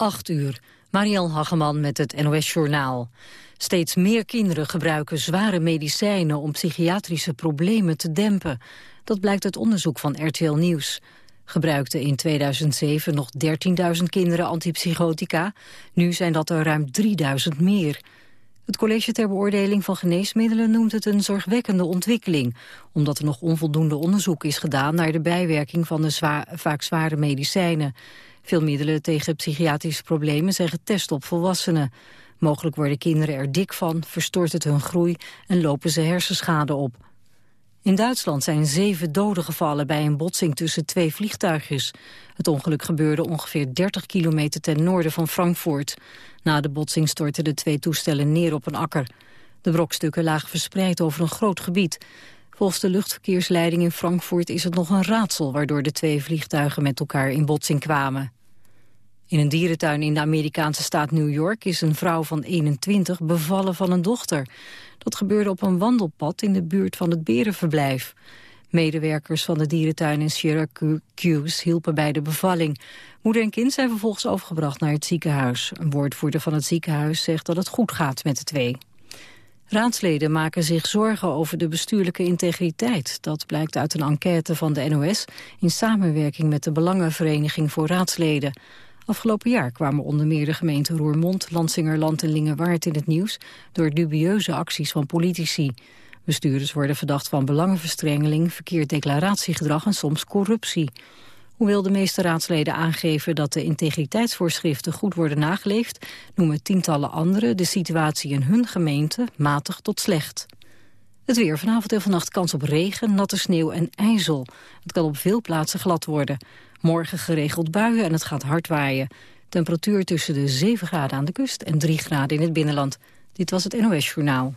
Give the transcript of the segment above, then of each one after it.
8 uur. Mariel Hageman met het NOS Journaal. Steeds meer kinderen gebruiken zware medicijnen om psychiatrische problemen te dempen. Dat blijkt uit onderzoek van RTL Nieuws. Gebruikten in 2007 nog 13.000 kinderen antipsychotica. Nu zijn dat er ruim 3.000 meer. Het College ter Beoordeling van Geneesmiddelen noemt het een zorgwekkende ontwikkeling, omdat er nog onvoldoende onderzoek is gedaan naar de bijwerking van de vaak zware medicijnen. Veel middelen tegen psychiatrische problemen zijn getest op volwassenen. Mogelijk worden kinderen er dik van, verstoort het hun groei en lopen ze hersenschade op. In Duitsland zijn zeven doden gevallen bij een botsing tussen twee vliegtuigjes. Het ongeluk gebeurde ongeveer 30 kilometer ten noorden van Frankfurt. Na de botsing stortten de twee toestellen neer op een akker. De brokstukken lagen verspreid over een groot gebied. Volgens de luchtverkeersleiding in Frankfurt is het nog een raadsel... waardoor de twee vliegtuigen met elkaar in botsing kwamen. In een dierentuin in de Amerikaanse staat New York is een vrouw van 21 bevallen van een dochter. Dat gebeurde op een wandelpad in de buurt van het berenverblijf. Medewerkers van de dierentuin in Syracuse hielpen bij de bevalling. Moeder en kind zijn vervolgens overgebracht naar het ziekenhuis. Een woordvoerder van het ziekenhuis zegt dat het goed gaat met de twee. Raadsleden maken zich zorgen over de bestuurlijke integriteit. Dat blijkt uit een enquête van de NOS in samenwerking met de Belangenvereniging voor Raadsleden. Afgelopen jaar kwamen onder meer de gemeenten Roermond, Lansingerland en Lingewaard in het nieuws door dubieuze acties van politici. Bestuurders worden verdacht van belangenverstrengeling, verkeerd declaratiegedrag en soms corruptie. Hoewel de meeste raadsleden aangeven dat de integriteitsvoorschriften goed worden nageleefd, noemen tientallen anderen de situatie in hun gemeente matig tot slecht. Het weer vanavond en vannacht kans op regen, natte sneeuw en ijzel. Het kan op veel plaatsen glad worden. Morgen geregeld buien en het gaat hard waaien. Temperatuur tussen de 7 graden aan de kust en 3 graden in het binnenland. Dit was het NOS Journaal.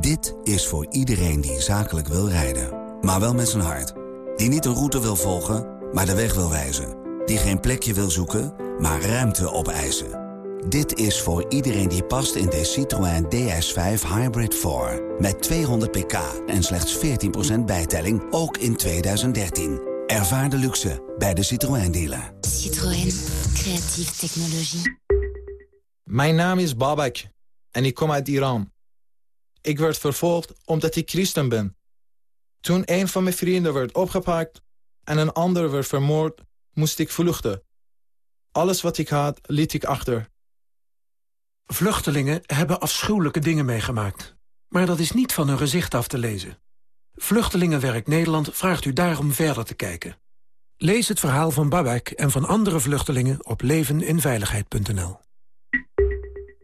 Dit is voor iedereen die zakelijk wil rijden. Maar wel met zijn hart. Die niet een route wil volgen, maar de weg wil wijzen. Die geen plekje wil zoeken, maar ruimte opeisen. Dit is voor iedereen die past in de Citroën DS5 Hybrid 4. Met 200 pk en slechts 14% bijtelling, ook in 2013. Ervaar de luxe bij de Citroën dealer. Citroën, creatieve technologie. Mijn naam is Babak en ik kom uit Iran. Ik werd vervolgd omdat ik christen ben. Toen een van mijn vrienden werd opgepakt en een ander werd vermoord, moest ik vluchten. Alles wat ik had, liet ik achter. Vluchtelingen hebben afschuwelijke dingen meegemaakt. Maar dat is niet van hun gezicht af te lezen. Vluchtelingenwerk Nederland vraagt u daarom verder te kijken. Lees het verhaal van Babak en van andere vluchtelingen op leveninveiligheid.nl.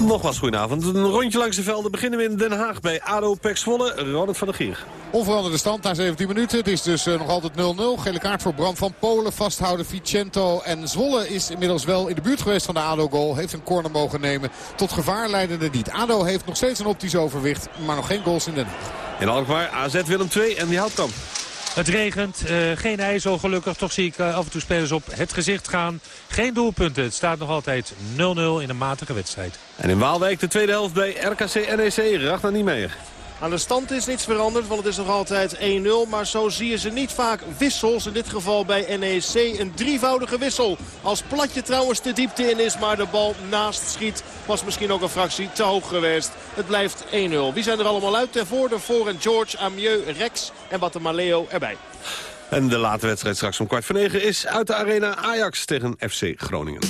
Nogmaals goedenavond. Een rondje langs de velden beginnen we in Den Haag bij ADO Pek Zwolle. Ronald van der Gier. Onveranderde stand na 17 minuten. Het is dus uh, nog altijd 0-0. Gele kaart voor Brand van Polen. Vasthouden Vicento. En Zwolle is inmiddels wel in de buurt geweest van de ADO-goal. Heeft een corner mogen nemen. Tot gevaar leidende niet. ADO heeft nog steeds een optisch overwicht. Maar nog geen goals in Den Haag. In Alkmaar AZ Willem 2 en die houdt kamp. Het regent, uh, geen ijzel gelukkig. Toch zie ik uh, af en toe spelers op het gezicht gaan. Geen doelpunten. Het staat nog altijd 0-0 in een matige wedstrijd. En in Waalwijk de tweede helft bij RKC NEC. Ragnar niet meer. Aan de stand is niets veranderd, want het is nog altijd 1-0. Maar zo zie je ze niet vaak wissels. In dit geval bij NEC een drievoudige wissel. Als Platje trouwens de diepte in is, maar de bal naast schiet. Was misschien ook een fractie te hoog geweest. Het blijft 1-0. Wie zijn er allemaal uit? Ten voorde voor en George, Amieux, Rex en Batamaleo erbij. En de late wedstrijd straks om kwart voor negen is uit de arena Ajax tegen FC Groningen.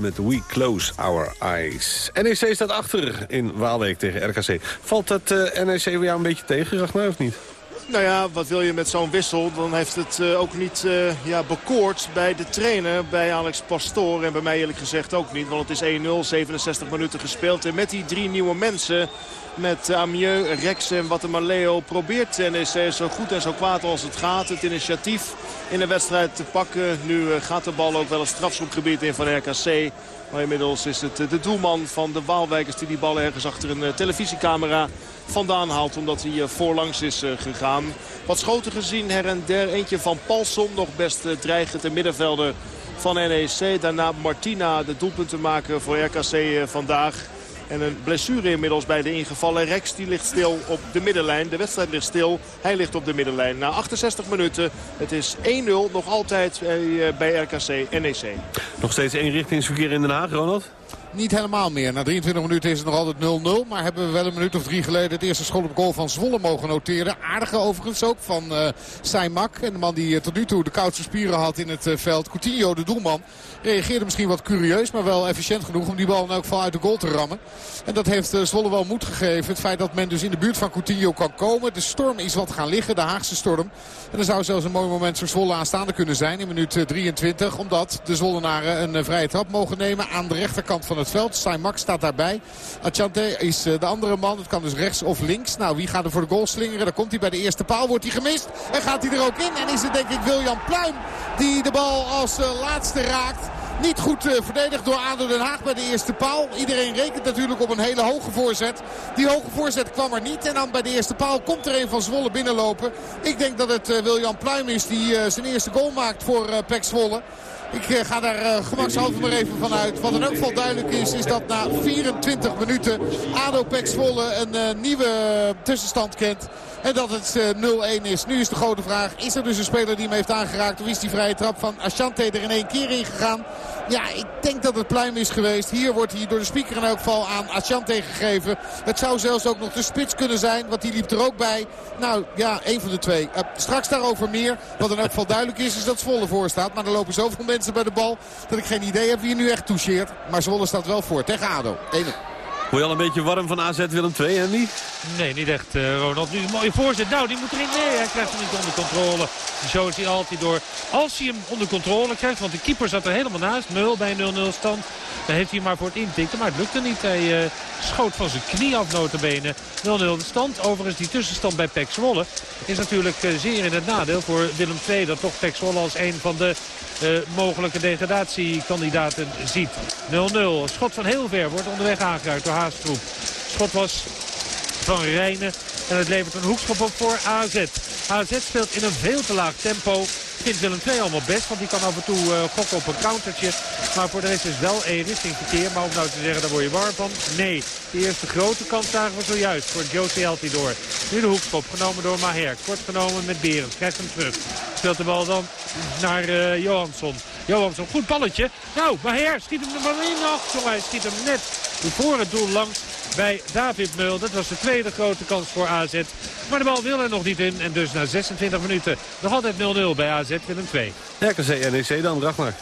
Met We Close Our Eyes. NEC staat achter in Waalwijk tegen RKC. Valt dat NEC weer jou een beetje tegen, Ragnar, of niet? Nou ja, wat wil je met zo'n wissel? Dan heeft het uh, ook niet uh, ja, bekoord bij de trainer, bij Alex Pastoor. En bij mij eerlijk gezegd ook niet, want het is 1-0, 67 minuten gespeeld. En met die drie nieuwe mensen met Amieux, Rex en Watemaleo probeert NEC zo goed en zo kwaad als het gaat. Het initiatief in de wedstrijd te pakken. Nu gaat de bal ook wel een strafschopgebied in van RKC. Maar inmiddels is het de doelman van de Waalwijkers die die bal ergens achter een televisiecamera vandaan haalt. Omdat hij voorlangs is gegaan. Wat schoten gezien her en der. Eentje van Palsom nog best dreigend. De middenvelder van NEC. Daarna Martina de doelpunten maken voor RKC vandaag. En een blessure inmiddels bij de ingevallen. Rex die ligt stil op de middenlijn. De wedstrijd ligt stil. Hij ligt op de middenlijn. Na 68 minuten. Het is 1-0 nog altijd bij RKC NEC. Nog steeds eenrichtingsverkeer in Den Haag, Ronald? Niet helemaal meer. Na 23 minuten is het nog altijd 0-0. Maar hebben we wel een minuut of drie geleden het eerste schot op goal van Zwolle mogen noteren. Aardige overigens ook van uh. En de man die uh, tot nu toe de koudste spieren had in het uh, veld. Coutinho, de doelman, reageerde misschien wat curieus. Maar wel efficiënt genoeg om die bal in elk geval uit de goal te rammen. En dat heeft Zwolle wel moed gegeven. Het feit dat men dus in de buurt van Coutinho kan komen. De storm is wat gaan liggen, de Haagse storm. En er zou zelfs een mooi moment voor Zwolle aanstaande kunnen zijn in minuut 23. Omdat de Zwollenaren een vrije trap mogen nemen aan de rechterkant van het veld. Steinmak staat daarbij. Achante is de andere man. Het kan dus rechts of links. Nou, wie gaat er voor de goal slingeren? Daar komt hij bij de eerste paal. Wordt hij gemist? En gaat hij er ook in? En is het denk ik William Pluim die de bal als laatste raakt. Niet goed uh, verdedigd door ADO Den Haag bij de eerste paal. Iedereen rekent natuurlijk op een hele hoge voorzet. Die hoge voorzet kwam er niet. En dan bij de eerste paal komt er een van Zwolle binnenlopen. Ik denk dat het William Pluim is die zijn eerste goal maakt voor Pek Zwolle. Ik ga daar uh, gemakshalve maar even van uit. Wat in elk geval duidelijk is, is dat na 24 minuten ADO Pek een uh, nieuwe tussenstand kent. En dat het uh, 0-1 is. Nu is de grote vraag, is er dus een speler die hem heeft aangeraakt? Of is die vrije trap van Ashante er in één keer in gegaan? Ja, ik denk dat het pluim is geweest. Hier wordt hij door de speaker in elk geval aan Ashante gegeven. Het zou zelfs ook nog de spits kunnen zijn, want die liep er ook bij. Nou ja, één van de twee. Uh, straks daarover meer. Wat in elk geval duidelijk is, is dat Zwolle voor staat. Maar er lopen zoveel mensen bij de bal dat ik geen idee heb wie nu echt toucheert. Maar Zwolle staat wel voor tegen ADO. 1 Word je al een beetje warm van AZ Willem 2, Andy? Nee, niet echt, uh, Ronald. Nu een mooie voorzet. Nou, die moet erin. Nee, hij krijgt hem niet onder controle. Zo is hij altijd door. Als hij hem onder controle krijgt, want de keeper zat er helemaal naast. 0 bij 0-0 stand. Dan heeft hij maar voor het intikken. Maar het lukte niet. Hij uh, schoot van zijn knie af notabene. 0-0 de stand. Overigens die tussenstand bij Pek Zwolle is natuurlijk uh, zeer in het nadeel voor Willem II. Dat toch Pek Zwolle als een van de mogelijke degradatiekandidaten ziet. 0-0. Schot van heel ver wordt onderweg aangeraakt door Schot was van Rijnen. En het levert een hoekschop op voor AZ. AZ speelt in een veel te laag tempo. Vindt Willem II allemaal best, want die kan af en toe uh, gokken op een countertje. Maar voor de rest is wel één richting verkeer. Maar om nou te zeggen, daar word je warm van. Nee, de eerste grote kans zagen we zojuist voor Josie Altidor. Nu de hoekschop, genomen door Maher. Kort genomen met Berends, krijgt hem terug. Speelt de bal dan naar uh, Johansson. Johansson, goed balletje. Nou, Maher schiet hem er maar in. Ach, jongen, hij schiet hem net voor het doel langs bij David Meul. Dat was de tweede grote kans voor AZ. Maar de bal wil er nog niet in. En dus na 26 minuten nog altijd 0-0 bij AZ Willem 2. RKC NEC dan, Ragnar.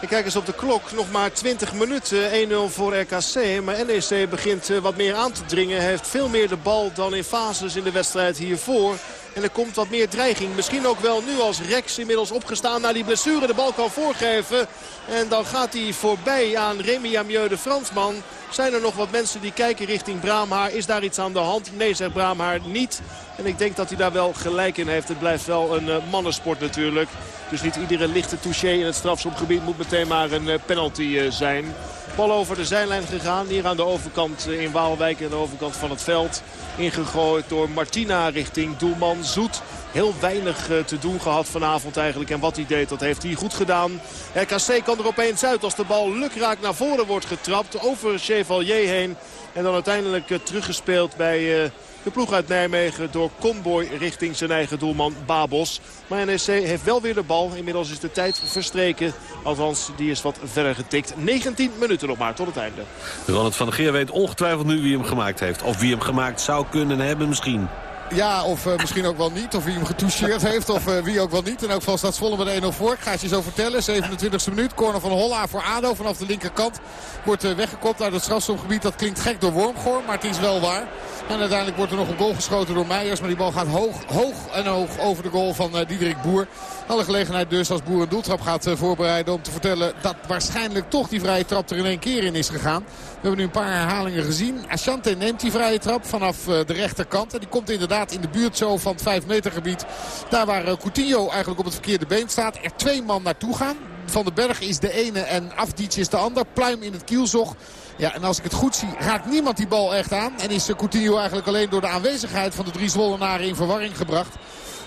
Ik kijk eens op de klok. Nog maar 20 minuten. 1-0 voor RKC. Maar NEC begint wat meer aan te dringen. Heeft veel meer de bal dan in fases in de wedstrijd hiervoor. En er komt wat meer dreiging. Misschien ook wel nu als Rex inmiddels opgestaan naar die blessure de bal kan voorgeven. En dan gaat hij voorbij aan Remy Amieux de Fransman. Zijn er nog wat mensen die kijken richting Braamhaar? Is daar iets aan de hand? Nee, zegt Braamhaar niet. En ik denk dat hij daar wel gelijk in heeft. Het blijft wel een uh, mannensport natuurlijk. Dus niet iedere lichte touché in het strafschopgebied moet meteen maar een uh, penalty uh, zijn. Bal over de zijlijn gegaan. Hier aan de overkant in Waalwijk. Aan de overkant van het veld. Ingegooid door Martina richting doelman Zoet. Heel weinig uh, te doen gehad vanavond eigenlijk. En wat hij deed, dat heeft hij goed gedaan. RKC kan er opeens uit als de bal lukraak naar voren wordt getrapt. Over Chevalier heen. En dan uiteindelijk uh, teruggespeeld bij de ploeg uit Nijmegen door Conboy richting zijn eigen doelman Babos. Maar NEC heeft wel weer de bal. Inmiddels is de tijd verstreken. Althans, die is wat verder getikt. 19 minuten nog maar tot het einde. Ronald van der Geer weet ongetwijfeld nu wie hem gemaakt heeft. Of wie hem gemaakt zou kunnen hebben misschien. Ja, of uh, misschien ook wel niet. Of wie hem getoucheerd heeft. Of uh, wie ook wel niet. In elk geval staat Zwolle met 1-0 voor. Ik ga het je zo vertellen. 27e minuut. Corner van Holla voor ADO vanaf de linkerkant. Wordt uh, weggekopt uit het strafstofgebied. Dat klinkt gek door Wormgoor. Maar het is wel waar. En uiteindelijk wordt er nog een goal geschoten door Meijers. Maar die bal gaat hoog, hoog en hoog over de goal van Diederik Boer. Alle gelegenheid dus als Boer een doeltrap gaat voorbereiden om te vertellen dat waarschijnlijk toch die vrije trap er in één keer in is gegaan. We hebben nu een paar herhalingen gezien. Asante neemt die vrije trap vanaf de rechterkant. En die komt inderdaad in de buurt zo van het 5 meter gebied. Daar waar Coutinho eigenlijk op het verkeerde been staat. Er twee man naartoe gaan. Van den Berg is de ene en Afdic is de ander. Pluim in het kielzog. Ja, en als ik het goed zie, raakt niemand die bal echt aan. En is Coutinho eigenlijk alleen door de aanwezigheid van de drie Zwollenaren in verwarring gebracht.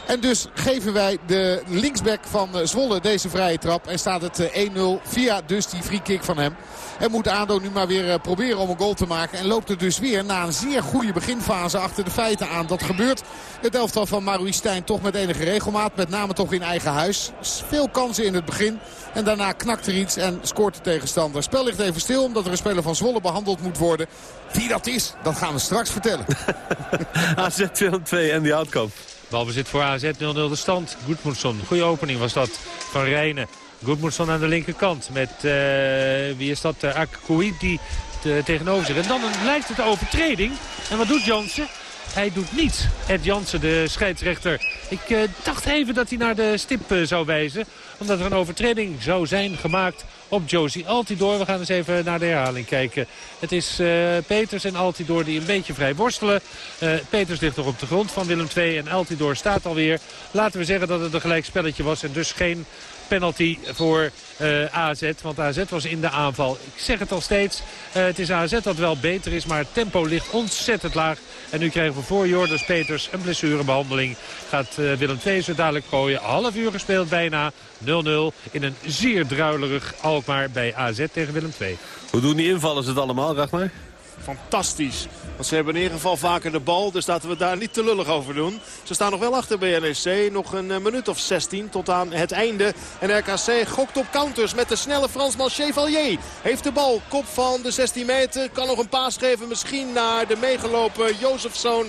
En dus geven wij de linksback van Zwolle deze vrije trap. En staat het 1-0 via dus die free kick van hem. En moet ADO nu maar weer proberen om een goal te maken. En loopt er dus weer na een zeer goede beginfase achter de feiten aan. Dat gebeurt het elftal van Marouis Stijn toch met enige regelmaat. Met name toch in eigen huis. Veel kansen in het begin. En daarna knakt er iets en scoort de tegenstander. Spel ligt even stil omdat er een speler van Zwolle behandeld moet worden. Wie dat is, dat gaan we straks vertellen. AZ 2 en die Houtkamp. Balbezit voor AZ 0-0 de stand. Goedmoedson, goede opening was dat van Rijnen. Goedmoedson aan de linkerkant met, uh, wie is dat, uh, Akkoui die tegenover zich. En dan lijkt het overtreding. En wat doet Jansen? Hij doet niets. Ed Jansen, de scheidsrechter. Ik dacht even dat hij naar de stip zou wijzen. Omdat er een overtreding zou zijn gemaakt op Josie Altidor. We gaan eens even naar de herhaling kijken. Het is uh, Peters en Altidor die een beetje vrij worstelen. Peters ligt nog op de grond van Willem II en Altidor staat alweer. Laten we zeggen dat het een gelijk spelletje was en dus geen penalty voor uh, AZ. Want AZ was in de aanval. Ik zeg het al steeds. Uh, het is AZ dat wel beter is. Maar het tempo ligt ontzettend laag. En nu krijgen we voor Jordans Peters een blessurebehandeling. Gaat uh, Willem II zo dadelijk gooien. Half uur gespeeld bijna. 0-0 in een zeer druilerig Alkmaar bij AZ tegen Willem II. Hoe doen die invallers het allemaal, Ragnar? Fantastisch. Want ze hebben in ieder geval vaker de bal. Dus laten we daar niet te lullig over doen. Ze staan nog wel achter bij NEC. Nog een uh, minuut of 16 tot aan het einde. En RKC gokt op counters met de snelle Fransman Chevalier. Heeft de bal. Kop van de 16 meter. Kan nog een paas geven misschien naar de meegelopen Jozefzoon.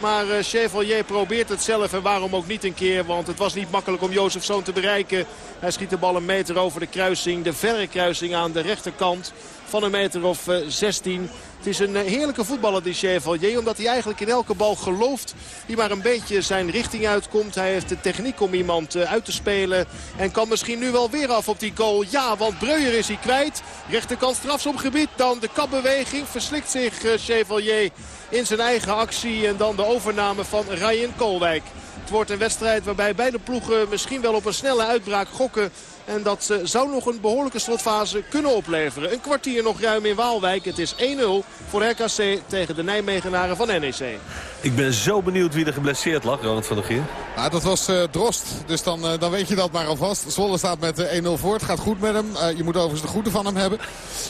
Maar uh, Chevalier probeert het zelf en waarom ook niet een keer. Want het was niet makkelijk om Jozefzoon te bereiken. Hij schiet de bal een meter over de kruising. De verre kruising aan de rechterkant van een meter of uh, 16. Het is een heerlijke voetballer die Chevalier. Omdat hij eigenlijk in elke bal gelooft. Die maar een beetje zijn richting uitkomt. Hij heeft de techniek om iemand uit te spelen. En kan misschien nu wel weer af op die goal. Ja, want Breuer is hij kwijt. Rechterkant strafsomgebied. Dan de kapbeweging. Verslikt zich Chevalier in zijn eigen actie. En dan de overname van Ryan Koolwijk. Het wordt een wedstrijd waarbij beide ploegen misschien wel op een snelle uitbraak gokken. En dat zou nog een behoorlijke slotfase kunnen opleveren. Een kwartier nog ruim in Waalwijk. Het is 1-0 voor RKC tegen de Nijmegenaren van NEC. Ik ben zo benieuwd wie er geblesseerd lag, Ronald van der Geer. Ja, dat was uh, Drost. Dus dan, uh, dan weet je dat maar alvast. Zwolle staat met uh, 1-0 voor. Het gaat goed met hem. Uh, je moet overigens de goede van hem hebben.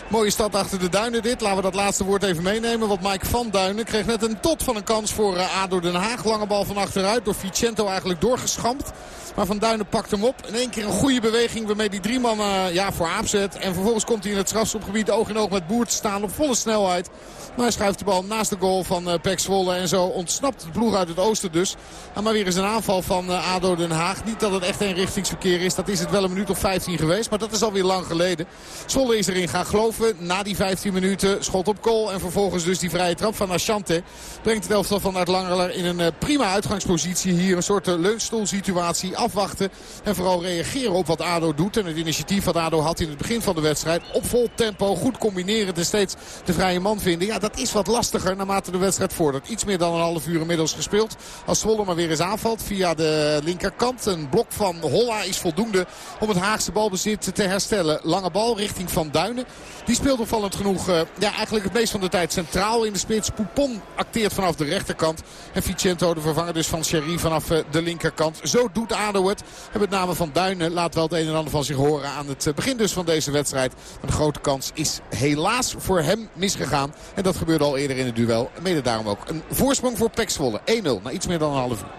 Mooie stad achter de duinen dit. Laten we dat laatste woord even meenemen. Want Mike van Duinen kreeg net een tot van een kans voor ADO Den Haag. Lange bal van achteruit. Door Vicento eigenlijk doorgeschampt. Maar Van Duinen pakt hem op. In één keer een goede beweging waarmee die drie man uh, ja, voor aap zet. En vervolgens komt hij in het strafschopgebied oog in oog met Boer te staan op volle snelheid. Maar hij schuift de bal naast de goal van uh, Pek Zwolle. En zo ontsnapt de ploeg uit het oosten dus. En maar weer eens een aanval van uh, ADO Den Haag. Niet dat het echt een richtingsverkeer is. Dat is het wel een minuut of 15 geweest. Maar dat is alweer lang geleden. Zwolle is erin gaan geloven. Na die 15 minuten schot op goal. En vervolgens dus die vrije trap van Ashante. Brengt het elftal van Uitlangerler in een prima uitgangspositie. Hier een soort leunstoelsituatie. Afwachten. En vooral reageren op wat ADO doet. En het initiatief wat ADO had in het begin van de wedstrijd. Op vol tempo. Goed combineren. En steeds de vrije man vinden. Ja, dat is wat lastiger naarmate de wedstrijd vordert. Iets meer dan een half uur inmiddels gespeeld. Als Zwolle maar weer eens aanvalt via de linkerkant. Een blok van Holla is voldoende om het Haagse balbezit te herstellen. Lange bal richting Van Duinen. Die speelt opvallend genoeg uh, ja, eigenlijk het meest van de tijd centraal in de spits. Poupon acteert vanaf de rechterkant. En Vicento de vervanger dus van Sherry vanaf uh, de linkerkant. Zo doet ADO het. En met name Van Duinen laat wel het een en ander van zich horen aan het begin dus van deze wedstrijd. Maar de grote kans is helaas voor hem misgegaan. En dat gebeurde al eerder in het duel. Mede daarom ook een voorsprong voor Pek Zwolle. 1-0 na iets meer dan een half uur.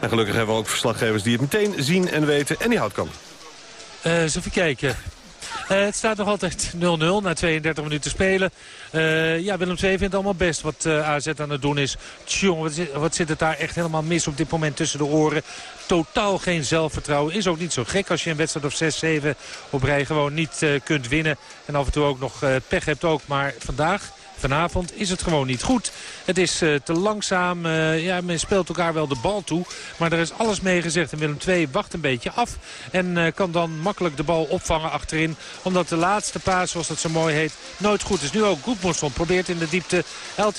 En gelukkig hebben we ook verslaggevers die het meteen zien en weten. En die houdt kan. Uh, eens even kijken. Het staat nog altijd 0-0 na 32 minuten spelen. ja, Willem II vindt allemaal best wat AZ aan het doen is. Tjong, wat, wat zit het daar echt helemaal mis op dit moment tussen de oren. Totaal geen zelfvertrouwen. Is ook niet zo gek als je een wedstrijd of 6-7 op rij gewoon niet kunt winnen. En af en toe ook nog pech hebt ook. Maar vandaag Vanavond is het gewoon niet goed. Het is uh, te langzaam. Uh, ja, men speelt elkaar wel de bal toe. Maar er is alles mee gezegd. En Willem II wacht een beetje af. En uh, kan dan makkelijk de bal opvangen achterin. Omdat de laatste paas, zoals dat zo mooi heet, nooit goed is. Nu ook Goedmonson probeert in de diepte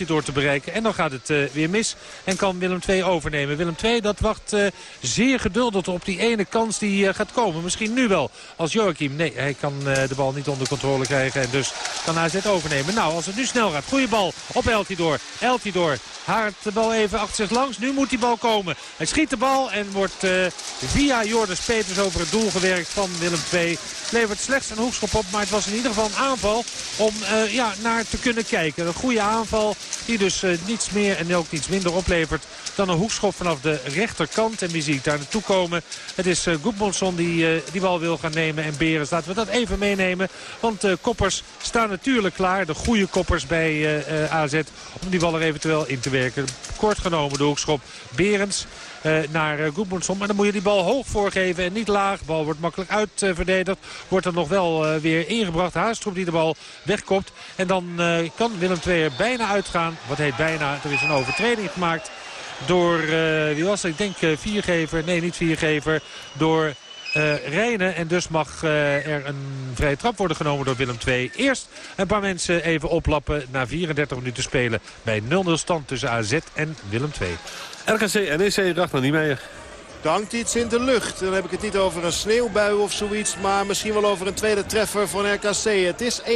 door te bereiken. En dan gaat het weer mis. En kan Willem II overnemen. Willem II dat wacht zeer geduldig op die ene kans die gaat komen. Misschien nu wel. Als Joachim. Nee, hij kan de bal niet onder controle krijgen. En dus kan AZ overnemen. Nou, als het nu snel Goede bal op Eltidoor. Eltidoor haart de bal even achter zich langs. Nu moet die bal komen. Hij schiet de bal en wordt uh, via Jordan Peters over het doel gewerkt van Willem II. Levert slechts een hoekschop op, maar het was in ieder geval een aanval om uh, ja, naar te kunnen kijken. Een goede aanval die dus uh, niets meer en ook niets minder oplevert dan een hoekschop vanaf de rechterkant. En wie zie ik daar naartoe komen? Het is uh, die die bal wil gaan nemen en Berens. Laten we dat even meenemen, want de koppers staan natuurlijk klaar. De goede koppers bij AZ om die bal er eventueel in te werken. Kort genomen de hoekschop Berends. Uh, naar uh, Maar dan moet je die bal hoog voorgeven en niet laag. Bal wordt makkelijk uitverdedigd. wordt er nog wel uh, weer ingebracht. Haastroep die de bal wegkopt. En dan kan Willem II er bijna uitgaan. Wat heet bijna? Er is een overtreding gemaakt door, wie was het? Ik denk viergever. Nee, niet viergever. Door uh, Rijnen. En dus mag uh, er een vrije trap worden genomen door Willem II. Eerst een paar mensen even oplappen na 34 minuten spelen bij 0-0 stand tussen AZ en Willem II. RKC NEC Ragnar Niemeyer. Er hangt iets in de lucht. Dan heb ik het niet over een sneeuwbui of zoiets. Maar misschien wel over een tweede treffer van RKC. Het is 1-0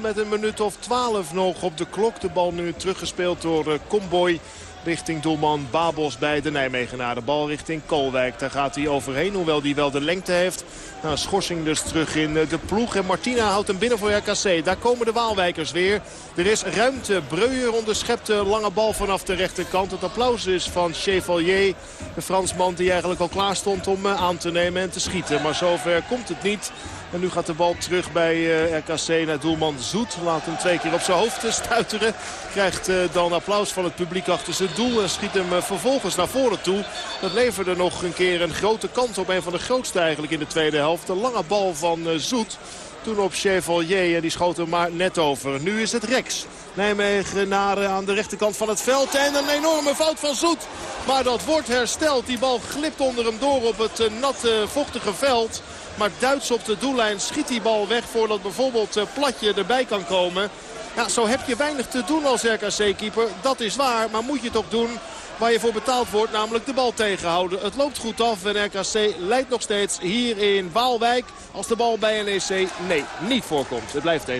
met een minuut of 12 nog op de klok. De bal nu teruggespeeld door uh, Comboy richting doelman Babos bij de Nijmegenaar. De bal richting Kolwijk. Daar gaat hij overheen, hoewel hij wel de lengte heeft. Nou, schorsing dus terug in eh, de ploeg. En Martina houdt hem binnen voor RKC. Daar komen de Waalwijkers weer. Er is ruimte. Breuer onderschept de lange bal vanaf de rechterkant. Het applaus is van Chevalier. De Fransman die eigenlijk al klaar stond om eh, aan te nemen en te schieten. Maar zover komt het niet. En nu gaat de bal terug bij eh, RKC naar doelman Zoet. Laat hem twee keer op zijn hoofd stuiteren. Krijgt dan applaus van het publiek achter zijn doel. En schiet hem vervolgens naar voren toe. Dat leverde nog een keer een grote kans op. Een van de grootste eigenlijk in de tweede helft. De lange bal van Zoet. Toen op Chevalier en die schoot hem maar net over. Nu is het Rex. Nijmegen naar aan de rechterkant van het veld. En een enorme fout van Zoet. Maar dat wordt hersteld. Die bal glipt onder hem door op het natte, vochtige veld. Maar Duits op de doellijn schiet die bal weg voordat bijvoorbeeld eh, Platje erbij kan komen. Ja, zo heb je weinig te doen als RKC-keeper. Dat is waar, maar moet je toch doen waar je voor betaald wordt. Namelijk de bal tegenhouden. Het loopt goed af en RKC leidt nog steeds hier in Waalwijk. Als de bal bij NEC nee, niet voorkomt. Het blijft 1-0.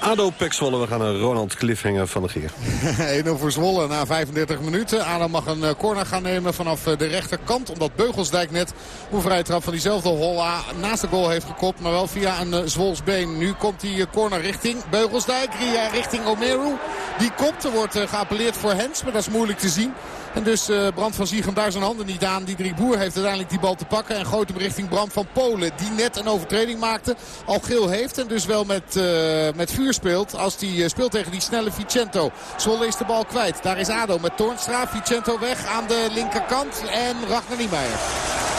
ADO Pek Zwolle, we gaan naar Ronald Cliffhanger van de Gier. 1-0 voor Zwolle na 35 minuten. ADO mag een eh, corner gaan nemen vanaf eh, de rechterkant. Omdat Beugelsdijk net een vrije trap van diezelfde Holla naast de goal heeft gekopt. Maar wel via een uh, Zwolsbeen. Nu komt die corner richting Beugelsdijk. Ria richting Omeru. Die komt. Er wordt geappelleerd voor Hens. Maar dat is moeilijk te zien. En dus uh, Brand van Ziegem daar zijn handen niet aan. Diederik Boer heeft uiteindelijk die bal te pakken. En gooit hem richting Brand van Polen. Die net een overtreding maakte. Al geel heeft. En dus wel met, uh, met vuur speelt. Als hij uh, speelt tegen die snelle Vicento. Zwolle is de bal kwijt. Daar is Ado met Toornstra. Vicento weg aan de linkerkant. En Ragnar Niemeyer.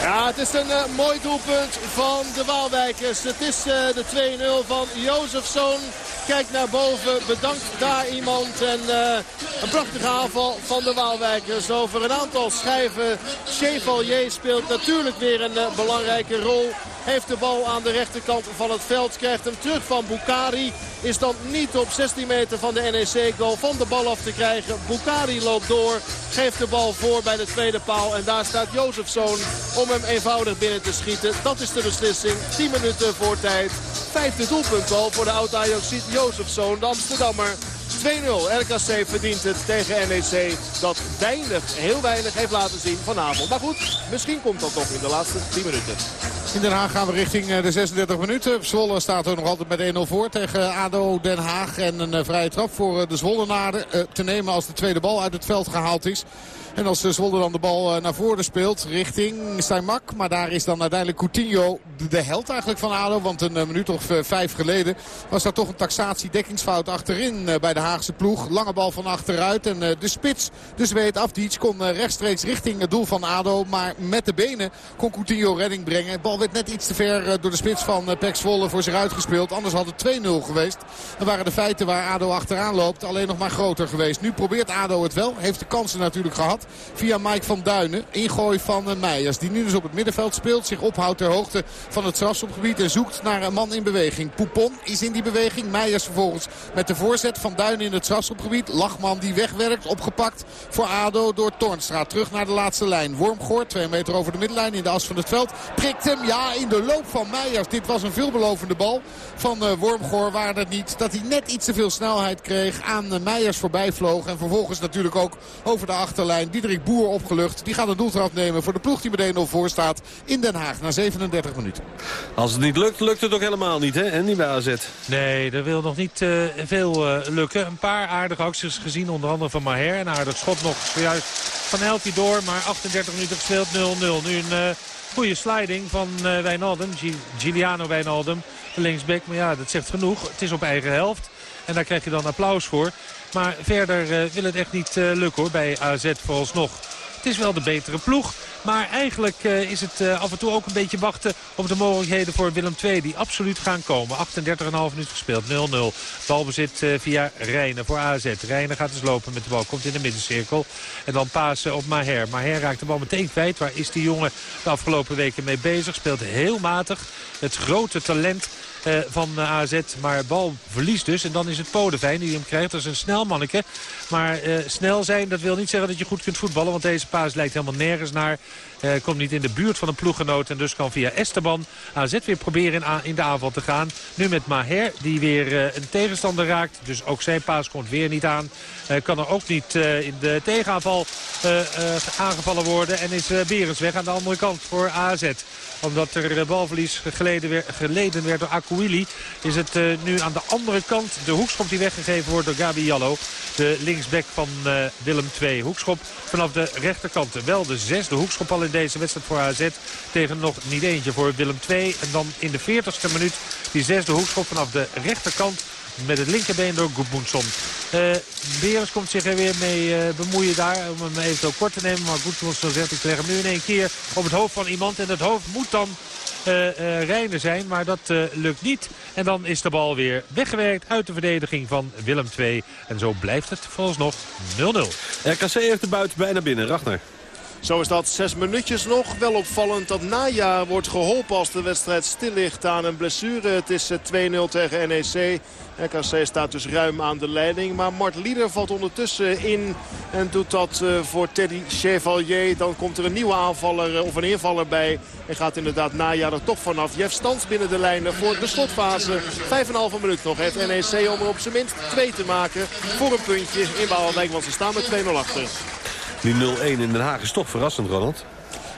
Ja, het is een mooi doelpunt van de Waalwijkers. Het is de 2-0 van Jozefzoon. Kijkt naar boven. Bedankt daar iemand. En een prachtige aanval van de Waalwijkers over een aantal schijven. Chevalier speelt natuurlijk weer een uh, belangrijke rol. Heeft de bal aan de rechterkant van het veld. Krijgt hem terug van Bukari. Is dan niet op 16 meter van de NEC-goal van de bal af te krijgen. Bukari loopt door. Geeft de bal voor bij de tweede paal. En daar staat Jozefzoon om hem eenvoudig binnen te schieten. Dat is de beslissing. 10 minuten voor tijd. Vijfde doelpuntbal voor de oud-Ajaxiet Jozefzoon, de Amsterdammer. 2-0. RKC verdient het tegen NEC. Dat weinig, heel weinig heeft laten zien vanavond. Maar goed, misschien komt dat toch in de laatste 10 minuten. In Den Haag gaan we richting eh, de 36 minuten. Zwolle staat er nog altijd met 1-0 voor tegen ADO Den Haag. En een eh, vrije trap voor eh, de Zwollenaren te nemen als de tweede bal uit het veld gehaald is. En als Zwolle dan de bal naar voren speelt richting Steinmak. Maar daar is dan uiteindelijk Coutinho de held eigenlijk van ADO. Want een minuut of vijf geleden was daar toch een taxatie dekkingsfout achterin bij de Haagse ploeg. Lange bal van achteruit en de spits, dus weet Afdic, kon rechtstreeks richting het doel van ADO. Maar met de benen kon Coutinho redding brengen. De bal werd net iets te ver door de spits van Pek Zwolle voor zich uitgespeeld. Anders had het 2-0 geweest. Dan waren de feiten waar ADO achteraan loopt alleen nog maar groter geweest. Nu probeert ADO het wel. Heeft de kansen natuurlijk gehad. Via Mike van Duinen. Ingooi van Meijers. Die nu dus op het middenveld speelt. Zich ophoudt ter hoogte van het strafschopgebied. En zoekt naar een man in beweging. Poupon is in die beweging. Meijers vervolgens met de voorzet van Duinen in het strafschopgebied. Lachman die wegwerkt. Opgepakt voor ADO door Tornstra. Terug naar de laatste lijn. Wormgoor, twee meter over de middenlijn in de as van het veld. Prikt hem, ja, in de loop van Meijers. Dit was een veelbelovende bal van uh, Wormgoor. Waar het niet dat hij net iets te veel snelheid kreeg. Aan uh, Meijers voorbij vloog. En vervolgens natuurlijk ook over de achterlijn. Diederik Boer opgelucht. Die gaat een doeltrap nemen voor de ploeg die meteen 0 voor staat. In Den Haag na 37 minuten. Als het niet lukt, lukt het ook helemaal niet, hè? En niet bij AZ. Nee, er wil nog niet uh, veel lukken. Een paar aardige acties gezien. Onder andere van Maher. Een aardig schot nog zojuist van Elfie door. Maar 38 minuten gespeeld 0-0. Nu een goede sliding van uh, Wijnaldum. Giuliano Wijnaldum, de linksback. Maar ja, dat zegt genoeg. Het is op eigen helft. En daar krijg je dan applaus voor. Maar verder uh, wil het echt niet uh, lukken hoor, bij AZ vooralsnog. Het is wel de betere ploeg. Maar eigenlijk uh, is het af en toe ook een beetje wachten op de mogelijkheden voor Willem II. Die absoluut gaan komen. 38,5 minuut gespeeld. 0-0. Balbezit via Rijnen voor AZ. Rijnen gaat dus lopen met de bal. Komt in de middencirkel. En dan pasen op Maher. Maher raakt de bal meteen kwijt. Waar is die jongen de afgelopen weken mee bezig? Speelt heel matig. Het grote talent uh, van uh, AZ. Maar bal verliest dus. En dan is het Podevijn die hem krijgt. Dat is een snel manneke. Maar uh, snel zijn, dat wil niet zeggen dat je goed kunt voetballen. Want deze paas lijkt helemaal nergens naar. Komt niet in de buurt van een ploeggenoot. En dus kan via Esteban AZ weer proberen in, in de aanval te gaan. Nu met Maher die weer uh, een tegenstander raakt. Dus ook zijn paas komt weer niet aan. Kan er ook niet in de tegenaanval aangevallen worden. En is Berens weg aan de andere kant voor AZ omdat er balverlies geleden, geleden werd door Akouili. Is het uh, nu aan de andere kant de hoekschop die weggegeven wordt door Gabi Jallo. De linksback van uh, Willem II. Hoekschop vanaf de rechterkant. Wel de zesde hoekschop al in deze wedstrijd voor AZ. Tegen nog niet eentje voor Willem II. En dan in de 40ste minuut die zesde hoekschop vanaf de rechterkant met het linkerbeen door Goedmoensson. Uh, Berens komt zich er weer mee uh, bemoeien daar. Om hem even kort te nemen. Maar Goedmoensson zegt ik leg hem nu in één keer op het hoofd van iemand. En dat hoofd moet dan uh, zijn. Maar dat lukt niet. En dan is de bal weer weggewerkt uit de verdediging van Willem II. En zo blijft het vooralsnog 0-0. RKC heeft de buiten bijna binnen. Ragnar. Zo is dat. Zes minuutjes nog. Wel opvallend dat Naja wordt geholpen als de wedstrijd stil ligt aan een blessure. Het is 2-0 tegen NEC. RKC staat dus ruim aan de leiding. Maar Mart Lieder valt ondertussen in en doet dat voor Teddy Chevalier. Dan komt er een nieuwe aanvaller of een invaller bij. En gaat inderdaad Naja er toch vanaf. Jeff Stans binnen de lijnen voor de slotfase. Vijf en een halve minuut nog heeft NEC om er op zijn minst twee te maken. Voor een puntje in Waalwijk, want ze staan met 2-0 achter. Die 0-1 in Den Haag is toch verrassend, Ronald.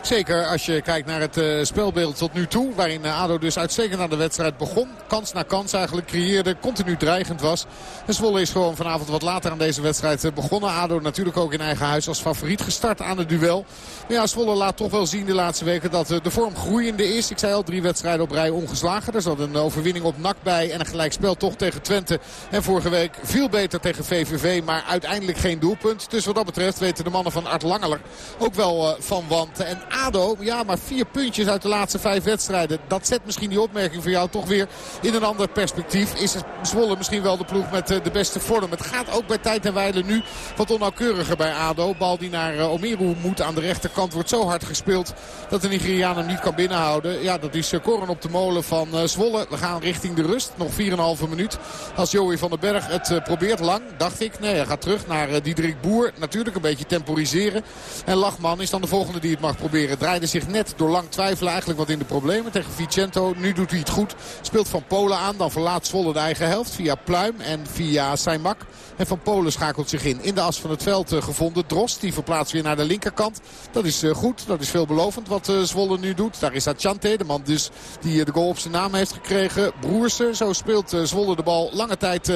Zeker als je kijkt naar het uh, spelbeeld tot nu toe. Waarin uh, ADO dus uitstekend aan de wedstrijd begon. Kans na kans eigenlijk creëerde. Continu dreigend was. En Zwolle is gewoon vanavond wat later aan deze wedstrijd uh, begonnen. ADO natuurlijk ook in eigen huis als favoriet gestart aan het duel. Maar ja, Zwolle laat toch wel zien de laatste weken dat de vorm groeiende is. Ik zei al, drie wedstrijden op rij ongeslagen. Er zat een overwinning op NAC bij. En een gelijkspel toch tegen Twente. En vorige week veel beter tegen VVV. Maar uiteindelijk geen doelpunt. Dus wat dat betreft weten de mannen van Art Langeler ook wel van want. En ADO, ja, maar vier puntjes uit de laatste vijf wedstrijden. Dat zet misschien die opmerking voor jou toch weer in een ander perspectief. Is Zwolle misschien wel de ploeg met de beste vorm. Het gaat ook bij tijd en wijle nu wat onnauwkeuriger bij ADO. Bal die naar Omeru moet aan de rechterkant wordt zo hard gespeeld dat de Nigeriaan hem niet kan binnenhouden. Ja, dat is koren op de molen van Zwolle. We gaan richting de rust. Nog 4,5 minuut. Als Joey van den Berg het probeert lang, dacht ik. Nee, hij gaat terug naar Diederik Boer. Natuurlijk een beetje temporiseren. En Lachman is dan de volgende die het mag proberen. Draaide zich net door lang twijfelen eigenlijk wat in de problemen tegen Vicento. Nu doet hij het goed. Speelt Van Polen aan. Dan verlaat Zwolle de eigen helft via Pluim en via Saimak. En Van Polen schakelt zich in. In de as van het veld uh, gevonden. Drost die verplaatst weer naar de linkerkant. Dat is uh, goed. Dat is veelbelovend wat uh, Zwolle nu doet. Daar is Achante. De man dus die de goal op zijn naam heeft gekregen. Broersen. Zo speelt Zwolle de bal lange tijd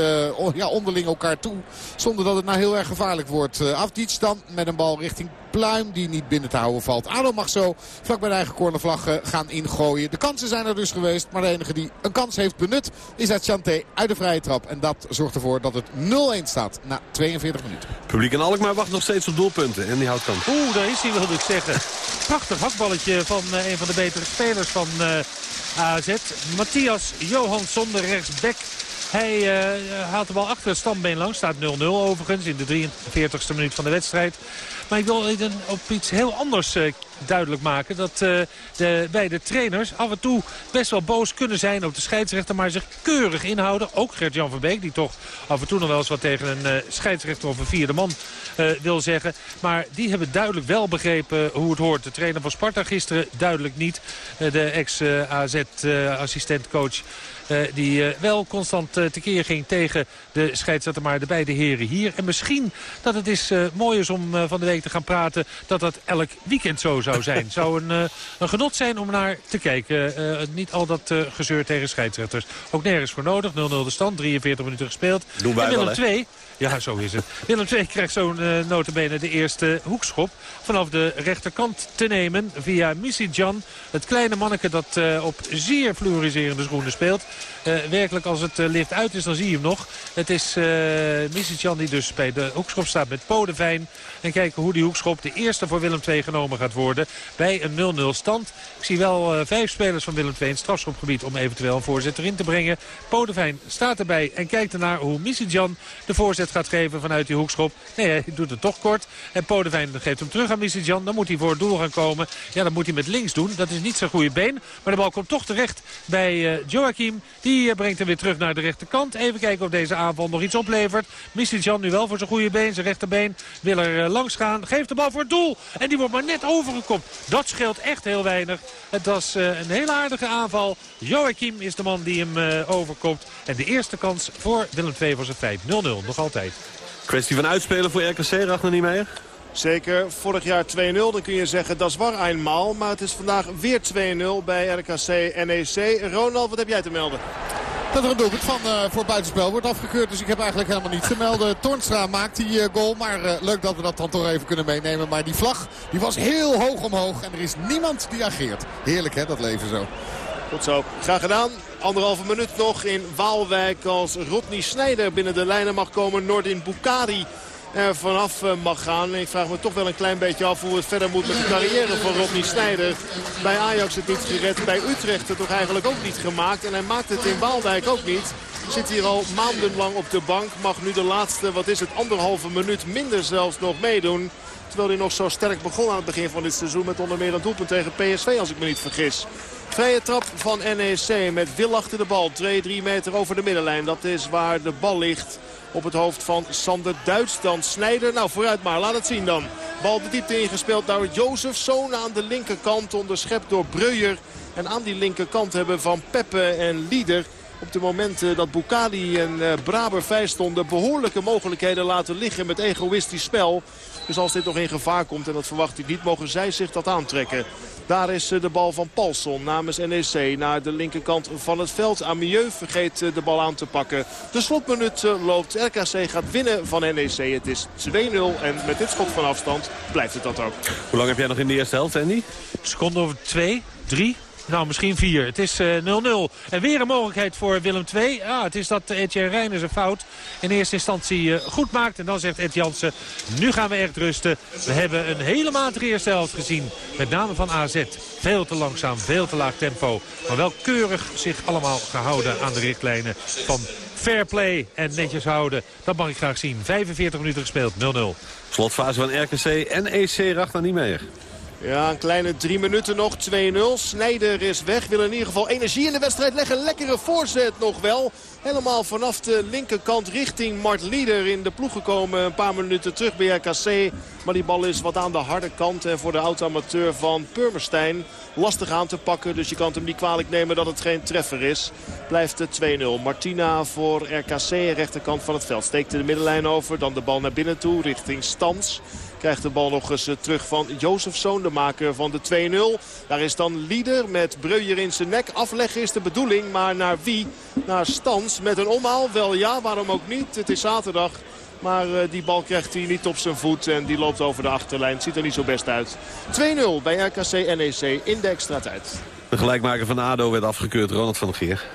ja, onderling elkaar toe. Zonder dat het nou heel erg gevaarlijk wordt. Afdiets dan met een bal richting Pluim die niet binnen te houden valt. ADO mag zo vlak bij de eigen cornervlag uh, gaan ingooien. De kansen zijn er dus geweest. Maar de enige die een kans heeft benut is Chanté uit de vrije trap. En dat zorgt ervoor dat het 0-1 staat na 42 minuten. Publiek in Alkmaar wacht nog steeds op doelpunten. En die houdt kan. Oeh, daar is hij wilde ik zeggen. Prachtig hakballetje van uh, een van de betere spelers van uh, AZ. Matthias Johansson, de rechtsback. Hij uh, haalt de bal achter het standbeen langs. Staat 0-0 overigens in de 43ste minuut van de wedstrijd. Maar ik wil op iets heel anders uh, duidelijk maken. Dat uh, de beide trainers af en toe best wel boos kunnen zijn op de scheidsrechter. Maar zich keurig inhouden. Ook Gert-Jan van Beek die toch af en toe nog wel eens wat tegen een uh, scheidsrechter of een vierde man wil zeggen. Maar die hebben duidelijk wel begrepen hoe het hoort. De trainer van Sparta gisteren duidelijk niet. de ex-AZ-assistentcoach die uh, wel constant uh, tekeer ging tegen de scheidsrechter. Maar de beide heren hier. En misschien dat het is mooi is om van de week te gaan praten. Dat dat elk weekend zo zou zijn. zou een, een genot zijn om naar te kijken. niet al dat gezeur tegen scheidsrechters. Ook nergens voor nodig. 0-0 de stand. 43 minuten gespeeld. Doen wij en Willem wel, 2 ja, zo is het. Willem II krijgt zo'n uh, de eerste hoekschop vanaf de rechterkant te nemen via Jan, Het kleine manneke dat uh, op zeer fluoriserende schoenen speelt. Uh, werkelijk als het lift uit is, dan zie je hem nog. Het is uh, Jan die dus bij de hoekschop staat met Podevijn. En kijken hoe die hoekschop de eerste voor Willem II genomen gaat worden. Bij een 0-0 stand. Ik zie wel vijf spelers van Willem II in het strafschopgebied om eventueel een voorzet erin te brengen. Podevijn staat erbij en kijkt ernaar hoe Jan de voorzet gaat geven vanuit die hoekschop. Nee, hij doet het toch kort. En Podevijn geeft hem terug aan Jan. Dan moet hij voor het doel gaan komen. Ja, dat moet hij met links doen. Dat is niet zijn goede been. Maar de bal komt toch terecht bij uh, Joachim. Die uh, brengt hem weer terug naar de rechterkant. Even kijken of deze aanval nog iets oplevert. Jan nu wel voor zijn goede been. Zijn rechterbeen wil er langs gaan. Geeft de bal voor het doel. En die wordt maar net overgekomen. Dat scheelt echt heel weinig. Het was een hele aardige aanval. Joachim is de man die hem overkomt. En de eerste kans voor Willem II was een feit. 0-0 nog altijd. Kwestie van uitspelen voor RKC, Ragnar Niemeyer? Zeker. Vorig jaar 2-0. Dan kun je zeggen dat is waar eenmaal. Maar het is vandaag weer 2-0 bij RKC NEC. Ronald, wat heb jij te melden? Dat er een doelpunt van uh, voor buitenspel wordt afgekeurd. Dus ik heb eigenlijk helemaal niets te melden. Tornstra maakt die uh, goal. Maar uh, leuk dat we dat dan toch even kunnen meenemen. Maar die vlag die was heel hoog omhoog. En er is niemand die ageert. Heerlijk hè, dat leven zo. Goed zo. Graag gedaan. Anderhalve minuut nog in Waalwijk als Rodney Snijder binnen de lijnen mag komen. Nordin Bukari er vanaf eh, mag gaan. Ik vraag me toch wel een klein beetje af hoe het verder moet met de carrière van Rodney Snijder. Bij Ajax het niet gered, bij Utrecht het toch eigenlijk ook niet gemaakt. En hij maakt het in Waalwijk ook niet. Zit hier al maandenlang op de bank. Mag nu de laatste, wat is het, anderhalve minuut minder zelfs nog meedoen. Terwijl hij nog zo sterk begon aan het begin van dit seizoen. Met onder meer een doelpunt tegen PSV als ik me niet vergis. Vrije trap van NEC met Wil achter de bal. 2-3 meter over de middenlijn. Dat is waar de bal ligt op het hoofd van Sander Duits. Dan Snijder. Nou, vooruit maar. Laat het zien dan. Bal de diepte ingespeeld door Zoon aan de linkerkant. Onderschept door Breuer. En aan die linkerkant hebben Van Peppe en Lieder op de momenten dat Bukali en uh, Braber vijf stonden... behoorlijke mogelijkheden laten liggen met egoïstisch spel. Dus als dit nog in gevaar komt, en dat verwacht ik niet... mogen zij zich dat aantrekken. Daar is eh, de bal van Paulson namens NEC naar de linkerkant van het veld. Amieux vergeet eh, de bal aan te pakken. De slotminuut loopt. RKC gaat winnen van NEC. Het is 2-0 en met dit schot van afstand blijft het dat ook. Hoe lang heb jij nog in de eerste helft, Andy? Seconde over 2, 3, nou, misschien vier. Het is 0-0. Uh, en weer een mogelijkheid voor Willem II. Ja, het is dat Etienne Reijnen zijn fout in eerste instantie uh, goed maakt. En dan zegt Ed Jansen, nu gaan we echt rusten. We hebben een hele matige eerste helft gezien. Met name van AZ. Veel te langzaam, veel te laag tempo. Maar wel keurig zich allemaal gehouden aan de richtlijnen van fair play en netjes houden. Dat mag ik graag zien. 45 minuten gespeeld, 0-0. Slotfase van RKC en EC niet meer. Ja, een kleine drie minuten nog. 2-0. Snijder is weg. Wil in ieder geval energie in de wedstrijd leggen. Lekkere voorzet nog wel. Helemaal vanaf de linkerkant richting Mart Lieder in de ploeg gekomen. Een paar minuten terug bij RKC. Maar die bal is wat aan de harde kant. En voor de oud-amateur van Purmerstein lastig aan te pakken. Dus je kan hem niet kwalijk nemen dat het geen treffer is. Blijft het 2-0. Martina voor RKC, rechterkant van het veld. Steekt de middenlijn over. Dan de bal naar binnen toe richting Stans. Krijgt de bal nog eens eh, terug van Jozefzoon, de maker van de 2-0. Daar is dan Lieder met Breuer in zijn nek. Afleggen is de bedoeling, maar naar wie? Naar Stans met een omhaal. Wel ja, waarom ook niet? Het is zaterdag. Maar uh, die bal krijgt hij niet op zijn voet en die loopt over de achterlijn. Ziet er niet zo best uit. 2-0 bij RKC NEC in de extra tijd. De gelijkmaker van ADO werd afgekeurd, Ronald van Geer.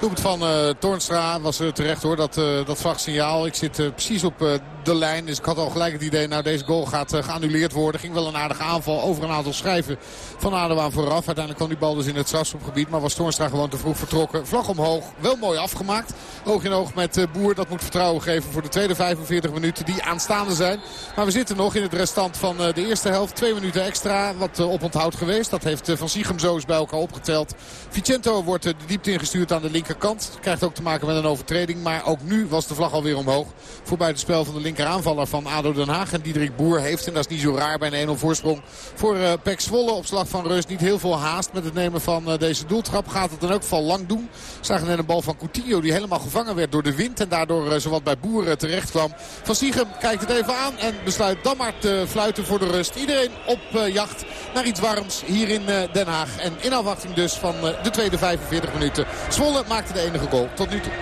Doelpunt van uh, Toornstra was er terecht hoor, dat, uh, dat vlagsignaal. Ik zit precies op de lijn, dus ik had al gelijk het idee... nou deze goal gaat geannuleerd worden. Ging wel een aardige aanval over een aantal schijven van Adewaan vooraf. Uiteindelijk kwam die bal dus in het strafschopgebied. Maar was Toornstra gewoon te vroeg vertrokken. Vlag omhoog, wel mooi afgemaakt. Oog in oog met Boer, dat moet vertrouwen geven voor de tweede 45 minuten die aanstaande zijn. Maar we zitten nog in het restant van de eerste helft. Twee minuten extra, wat op onthoud geweest. Dat heeft Van Siegem zo eens bij elkaar opgeteld. Vicento wordt de diepte ingestuurd aan de linker linkerkant. Krijgt ook te maken met een overtreding. Maar ook nu was de vlag alweer omhoog. Voorbij het spel van de linkeraanvaller van ADO Den Haag. En Diederik Boer heeft, en dat is niet zo raar bij een 1-0 voorsprong... voor uh, Pek Zwolle op slag van rust niet heel veel haast met het nemen van uh, deze doeltrap. Gaat het in elk geval lang doen. Zagen net een bal van Coutinho die helemaal gevangen werd door de wind. En daardoor uh, zowat bij Boer terecht kwam. Van Siegem kijkt het even aan en besluit dan maar te fluiten voor de rust. Iedereen op jacht naar iets warms hier in Den Haag. En in afwachting dus van de tweede 45 minuten. Zwolle maakt maakte de enige goal tot nu toe.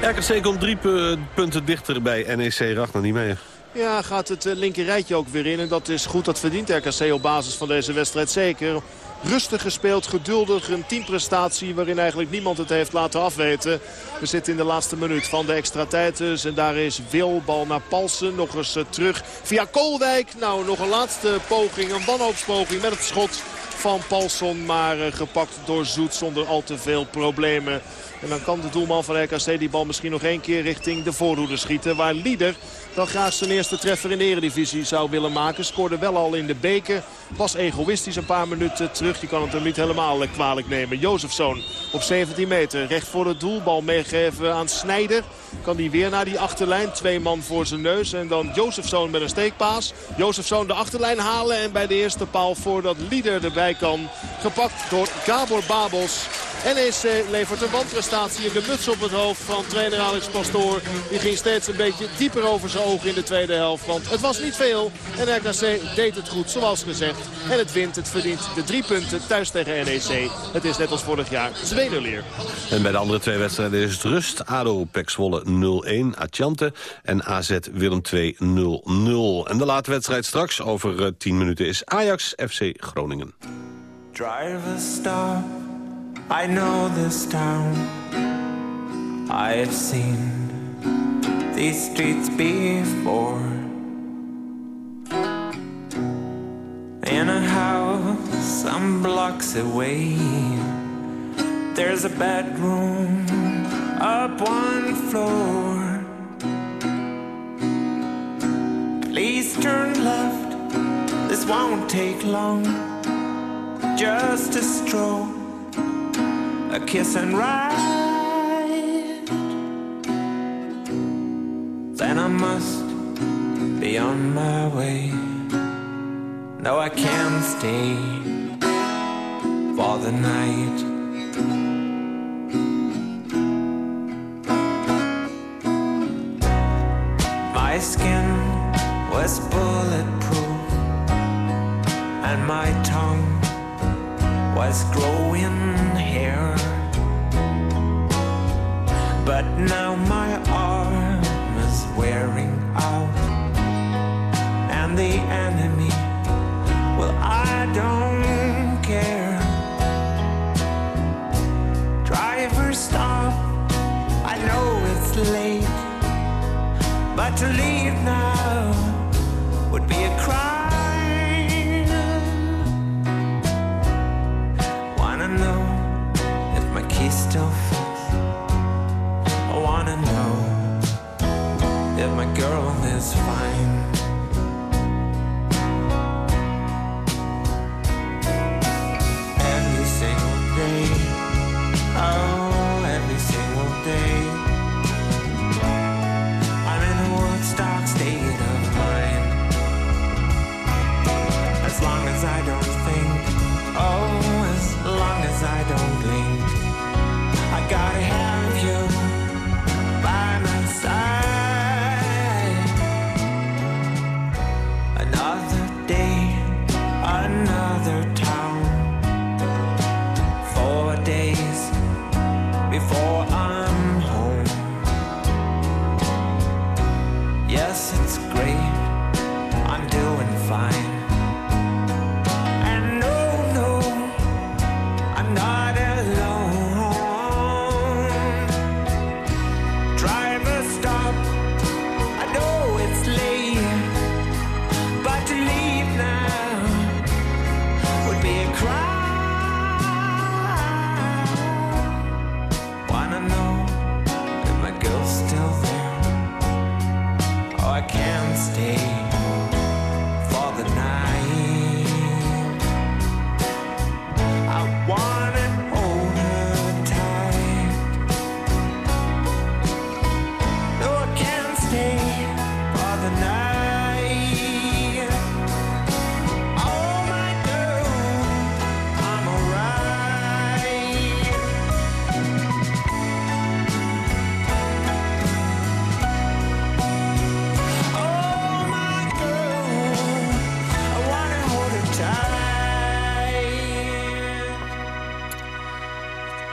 RKC komt drie punten dichter bij NEC. Ragnar niet mee. Ja, gaat het linker rijtje ook weer in. En dat is goed. Dat verdient RKC op basis van deze wedstrijd zeker. Rustig gespeeld, geduldig, een teamprestatie waarin eigenlijk niemand het heeft laten afweten. We zitten in de laatste minuut van de extra tijd dus. En daar is Wil, bal naar Palsen, nog eens terug via Koolwijk. Nou, nog een laatste poging, een wanhoopspoging met het schot van Palson. Maar gepakt door Zoet zonder al te veel problemen. En dan kan de doelman van RKC die bal misschien nog één keer richting de voorhoede schieten. Waar Lieder dan graag zijn eerste treffer in de eredivisie zou willen maken. Scoorde wel al in de beker. Was egoïstisch een paar minuten terug. Je kan het hem niet helemaal kwalijk nemen. Jozefzoon op 17 meter. Recht voor het doelbal meegeven aan Snijder. Kan die weer naar die achterlijn. Twee man voor zijn neus. En dan Jozefzoon met een steekpaas. Jozefzoon de achterlijn halen. En bij de eerste paal voordat Lieder erbij kan. Gepakt door Gabor Babels. NEC levert een wanprestatie in de muts op het hoofd van trainer Alex Pastoor. Die ging steeds een beetje dieper over zijn ogen in de tweede helft. Want het was niet veel. En RKC deed het goed, zoals gezegd. En het wint, het verdient de drie punten thuis tegen NEC. Het is net als vorig jaar 2-0 leer. En bij de andere twee wedstrijden is het rust. ADO Pek Zwolle 0-1, Atjante en AZ Willem 2 0-0. En de late wedstrijd straks over 10 minuten is Ajax FC Groningen. Driver stop. I know this town. I've seen these streets before. In a house some blocks away, there's a bedroom up one floor. Please turn left, this won't take long. Just a stroll a kiss and ride. Then I must be on my way. No, I can't stay for the night.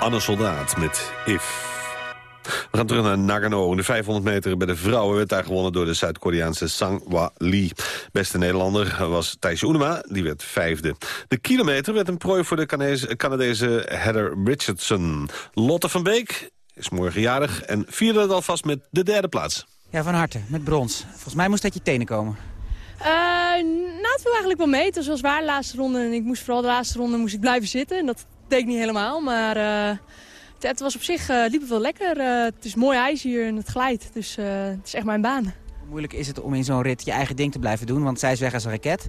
Anne Soldaat met If. We gaan terug naar Nagano. De 500 meter bij de vrouwen werd daar gewonnen door de Zuid-Koreaanse Sang-Wa Lee. Beste Nederlander was Thijsje Oenema, die werd vijfde. De kilometer werd een prooi voor de Canadese Heather Richardson. Lotte van Beek is morgen jarig en vierde het alvast met de derde plaats. Ja, van harte, met brons. Volgens mij moest dat je tenen komen. Eh, nou, het viel eigenlijk wel mee. Het was wel zwaar de laatste ronde. En ik moest vooral de laatste ronde moest ik blijven zitten. En dat ik niet helemaal. Maar eh, het, het was op zich eh, liep het wel lekker. Eh, het is mooi ijs hier en het glijdt. Dus het is echt mijn baan. Moeilijk is het om in zo'n rit je eigen ding te blijven doen? Want zij is weg als een raket.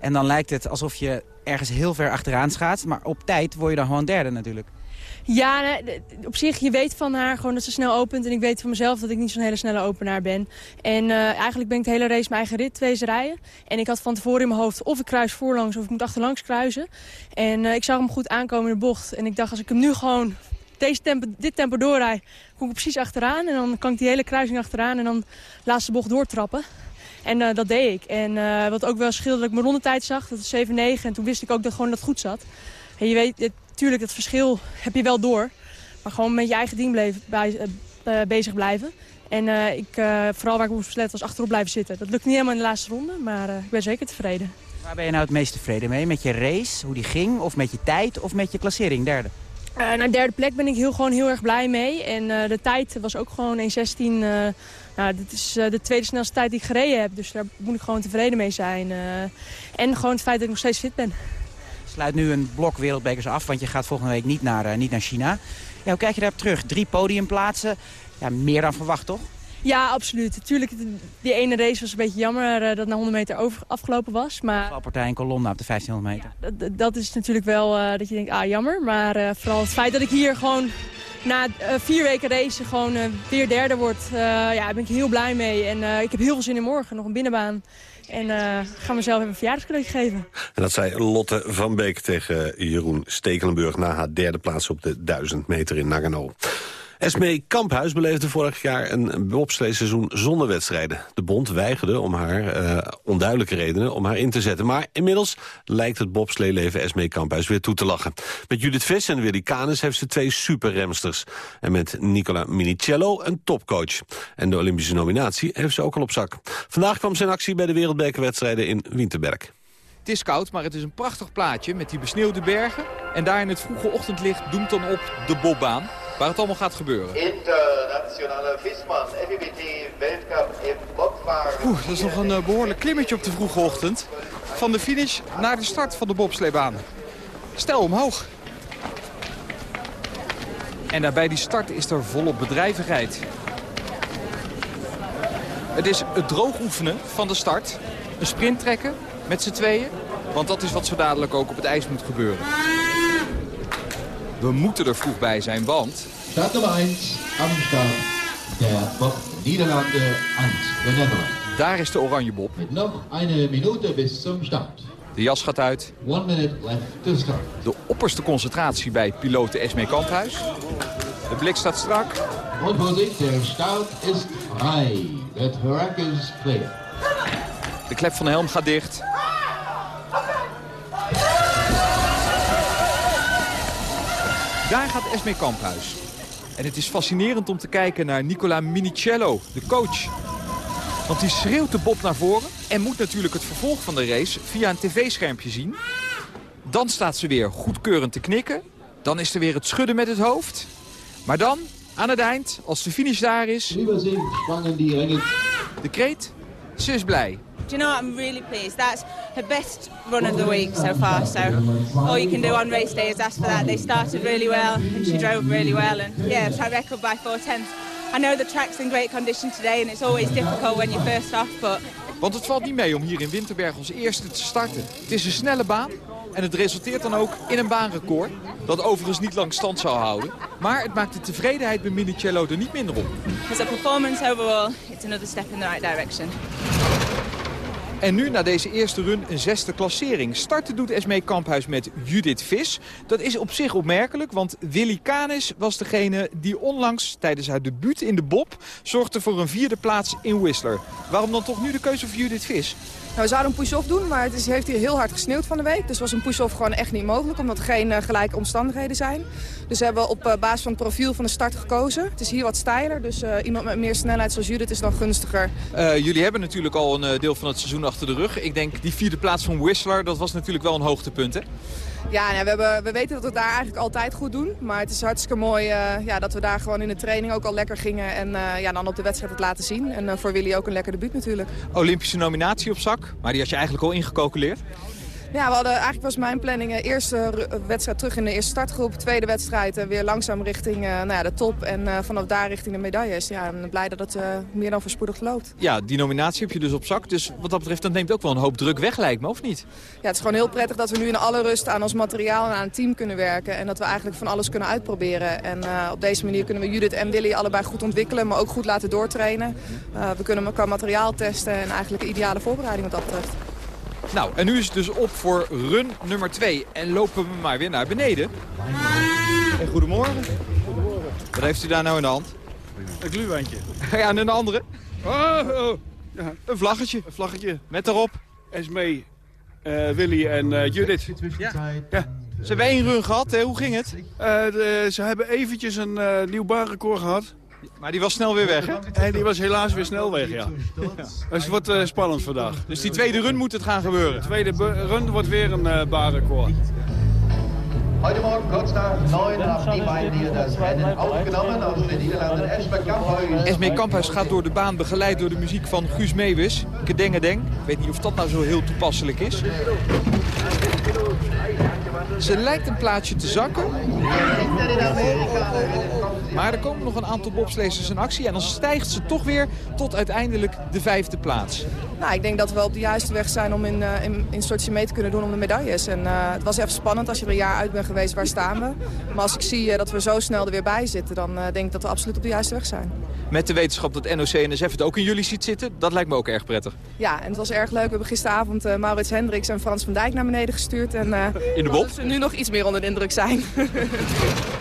En dan lijkt het alsof je ergens heel ver achteraan schaatst. Maar op tijd word je dan gewoon derde natuurlijk. Ja, d- op zich, je weet van haar gewoon dat ze snel opent. En ik weet van mezelf dat ik niet zo'n hele snelle openaar ben. En eh, eigenlijk ben ik de hele race mijn eigen rit, twee rijden. En ik had van tevoren in mijn hoofd of ik kruis voorlangs of ik moet achterlangs kruisen. En eh, ik zag hem goed aankomen in de bocht. En ik dacht, als ik hem nu gewoon deze tempo, dit tempo doorrijd, kom ik precies achteraan. En dan kan ik die hele kruising achteraan en dan laatste bocht doortrappen. En eh, dat deed ik. En wat ook wel scheelde dat ik mijn rondetijd zag, dat is 7-9. En toen wist ik ook dat gewoon dat goed zat. En je weet, natuurlijk, het verschil heb je wel door. Maar gewoon met je eigen ding bleven, bij, eh, eh, bezig blijven. En eh, ik, vooral waar ik moest besletten was achterop blijven zitten. Dat lukt niet helemaal in de laatste ronde, maar ik ben zeker tevreden. Waar ben je nou het meest tevreden mee? Met je race, hoe die ging? Of met je tijd? Of met je klassering, derde? Naar de derde plek ben ik heel, gewoon heel erg blij mee. En de tijd was ook gewoon 1.16. eh nou, dit is de tweede snelste tijd die ik gereden heb. Dus daar moet ik gewoon tevreden mee zijn. en gewoon het feit dat ik nog steeds fit ben. Sluit nu een blok wereldbekers af, want je gaat volgende week niet naar, eh, niet naar China. Ja, hoe kijk je daarop terug? Drie podiumplaatsen, ja, meer dan verwacht toch? Ja, absoluut. Tuurlijk, die ene race was een beetje jammer eh, dat na 100 meter over, afgelopen was. Maar Valpartij en kolomna op de 1500 meter. dat, dat is natuurlijk wel eh, dat je denkt, ah jammer. Maar vooral het feit dat ik hier gewoon na vier weken race gewoon weer derde word. ja, daar ben ik heel blij mee. En ik heb heel veel zin in morgen. Nog een binnenbaan. En eh ga mezelf even een verjaardagscadeautje geven. En dat zei Lotte van Beek tegen Jeroen Stekelenburg... na haar derde plaats op de 1000 meter in Nagano. Esmee Kamphuis beleefde vorig jaar een bobsleeseizoen zonder wedstrijden. De bond weigerde om haar eh, onduidelijke redenen om haar in te zetten. Maar inmiddels lijkt het bobsleeleven Esmee Kamphuis weer toe te lachen. Met Judith Vis en Willy Canes heeft ze twee superremsters. En met Nicola Minicello een topcoach. En de Olympische nominatie heeft ze ook al op zak. Vandaag kwam ze in actie bij de wereldbekerwedstrijden in Winterberg. Het is koud, maar het is een prachtig plaatje met die besneeuwde bergen. En daar in het vroege ochtendlicht doemt dan op de bobbaan, waar het allemaal gaat gebeuren. Internationale Visman, FIBT Weltcup in bobvaren. Oeh, dat is nog een eh, behoorlijk klimmetje op de vroege ochtend. Van de finish naar de start van de bobsleebaan. Stel omhoog. En daarbij die start is er volop bedrijvigheid. Het is het droog oefenen van de start. Een sprint trekken met z'n tweeën. Want dat is wat zo dadelijk ook op het ijs moet gebeuren. We moeten er vroeg bij zijn, want... Start nummer 1 am Start. Der Bob Niederlande 1, de. Daar is de oranje bob. Met nog een minuut bis zum start. De jas gaat uit. One minute left to start. De opperste concentratie bij piloot Esmee Kamphuis. De blik staat strak. Und Vorsicht, der Start ist frei. Het Hurrack is clear. De klep van de helm gaat dicht. Daar gaat Esmee Kamphuis. En het is fascinerend om te kijken naar Nicola Minicello, de coach. Want die schreeuwt de bob naar voren en moet natuurlijk het vervolg van de race via een tv-schermpje zien. Dan staat ze weer goedkeurend te knikken. Dan is er weer het schudden met het hoofd. Maar dan, aan het eind, als de finish daar is... De kreet, ze is blij. Do you know what? I'm really pleased. That's her best run of the week so far. So all you can do on race day is ask for that. They started really well and she drove really well. And yeah, track record by four tenths. I know the track's in great condition today and it's always difficult when you're first off, but Want het valt niet mee om hier in Winterberg als eerste te starten. Het is een snelle baan en het resulteert dan ook in een baanrecord. Dat overigens niet lang stand zou houden. Maar het maakt de tevredenheid bij Minicello er niet minder op. As a performance overall, it's another step in the right direction. En nu na deze eerste run een zesde klassering. Starten doet Esmee Kamphuis met Judith Vis. Dat is op zich opmerkelijk, want Willy Canis was degene die onlangs tijdens haar debuut in de Bob zorgde voor een vierde plaats in Whistler. Waarom dan toch nu de keuze voor Judith Vis? Nou, we zouden een push-off doen, maar het is, heeft hier heel hard gesneeuwd van de week. Dus was een push-off gewoon echt niet mogelijk, omdat er geen eh, gelijke omstandigheden zijn. Dus hebben we op eh, basis van het profiel van de start gekozen. Het is hier wat steiler, dus eh, iemand met meer snelheid zoals Judith is dan gunstiger. Jullie hebben natuurlijk al een deel van het seizoen achter de rug. Ik denk die vierde plaats van Whistler, dat was natuurlijk wel een hoogtepunt hè? Ja, nou, we, hebben, we weten dat we het daar eigenlijk altijd goed doen. Maar het is hartstikke mooi eh, ja, dat we daar gewoon in de training ook al lekker gingen. En eh, ja, dan op de wedstrijd het laten zien. En eh, voor Willy ook een lekker debuut natuurlijk. Olympische nominatie op zak, maar die had je eigenlijk al ingecalculeerd. Ja, we hadden, eigenlijk was mijn planning eh, eerste eh, wedstrijd terug in de eerste startgroep. Tweede wedstrijd eh, weer langzaam richting nou ja, de top. En vanaf daar richting de medailles. Ja, en blij dat het meer dan voorspoedig loopt. Ja, die nominatie heb je dus op zak. Dus wat dat betreft, dat neemt ook wel een hoop druk weg, lijkt me, of niet? Ja, het is gewoon heel prettig dat we nu in alle rust aan ons materiaal en aan het team kunnen werken. En dat we eigenlijk van alles kunnen uitproberen. En op deze manier kunnen we Judith en Willy allebei goed ontwikkelen, maar ook goed laten doortrainen. We kunnen elkaar materiaal testen en eigenlijk een ideale voorbereiding wat dat betreft. Nou, en nu is het dus op voor run nummer 2. En lopen we maar weer naar beneden. En goedemorgen. Goedemorgen. Wat heeft u daar nou in de hand? Een gluwijntje. Ja, en een andere? Oh, oh. Ja. Een vlaggetje. Een vlaggetje. Met daarop? Esmee, eh Willy en eh, Judith. Ja. ja. Ze hebben één run gehad, hè? Hoe ging het? Eh, de- ze hebben eventjes een nieuw baanrecord gehad. Maar die was snel weer weg, hè? En die was helaas weer snel weg, ja. ja. Dus het wordt eh, spannend vandaag. Dus die tweede run moet het gaan gebeuren? De tweede run wordt weer een eh baanrecord. Heute Morgen kurz nach neun haben die beiden hier das Rennen aufgenommen aus den Niederlanden. Esme Kamphuis. Esmee Kamphuis gaat door de baan begeleid door de muziek van Guus Meeuwis. Kedengedeng. Ik weet niet of dat nou zo heel toepasselijk is. Ze lijkt een plaatsje te zakken. Maar er komen nog een aantal bobsleesters in actie. En dan stijgt ze toch weer tot uiteindelijk de vijfde plaats. Nou, ik denk dat we op de juiste weg zijn om in, eh, in, in Sochi mee te kunnen doen om de medailles. En eh, het was even spannend als je er een jaar uit bent geweest, waar staan we? Maar als ik zie eh, dat we zo snel er weer bij zitten, dan denk ik dat we absoluut op de juiste weg zijn. Met de wetenschap dat NOC-NSF het ook in jullie ziet zitten. Dat lijkt me ook erg prettig. Ja, en het was erg leuk. We hebben gisteravond Maurits Hendricks en Frans van Dijk naar beneden gestuurd. En, In de bob? Nu nog iets meer onder de indruk zijn.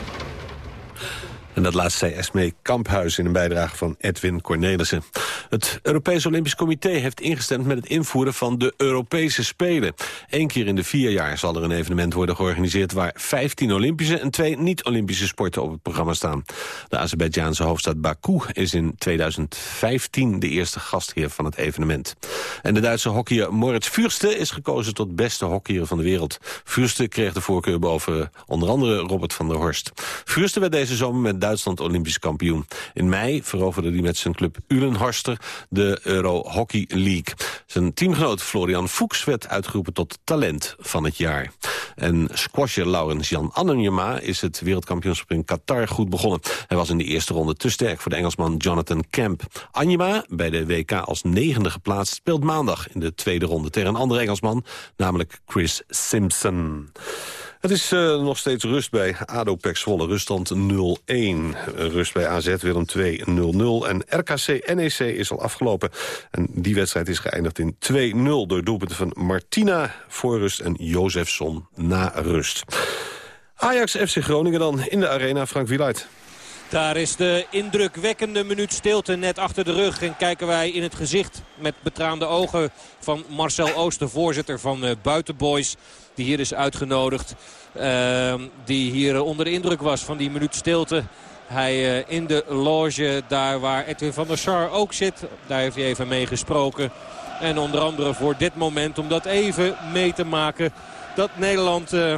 En dat laatste zei Esmee Kamphuis in een bijdrage van Edwin Cornelissen. Het Europees Olympisch Comité heeft ingestemd met het invoeren van de Europese Spelen. Eén keer in de vier jaar zal er een evenement worden georganiseerd... waar 15 Olympische en twee niet-Olympische sporten op het programma staan. De Azerbeidzjaanse hoofdstad Baku is in 2015 de eerste gastheer van het evenement. En de Duitse hockeyer Moritz Fürste is gekozen tot beste hockeyer van de wereld. Fürste kreeg de voorkeur boven onder andere Robert van der Horst. Fürste werd deze zomer met Duitsland Olympisch kampioen. In mei veroverde hij met zijn club Ulenhorster de Euro Hockey League. Zijn teamgenoot Florian Fuchs werd uitgeroepen tot talent van het jaar. En squasher Laurens Jan Annenjema is het wereldkampioenschap in Qatar goed begonnen. Hij was in de eerste ronde te sterk voor de Engelsman Jonathan Kemp. Anjema, bij de WK als negende geplaatst, speelt maandag in de tweede ronde tegen een andere Engelsman, namelijk Chris Simpson. Het is eh, nog steeds rust bij ADO Pek ruststand 0-1. Rust bij AZ Willem 2 0-0. En RKC NEC is al afgelopen. En die wedstrijd is geëindigd in 2-0 door doelpunten van Martina voor rust en Jozefson na rust. Ajax FC Groningen dan in de arena, Frank Wieluid. Daar is de indrukwekkende minuut stilte net achter de rug. En kijken wij in het gezicht met betraande ogen van Marcel Ooster, voorzitter van uh, Buitenboys. Die hier is uitgenodigd. Uh, die hier onder de indruk was van die minuut stilte. Hij uh, in de loge, daar waar Edwin van der Sar ook zit. Daar heeft hij even mee gesproken. En onder andere voor dit moment, om dat even mee te maken... dat Nederland uh,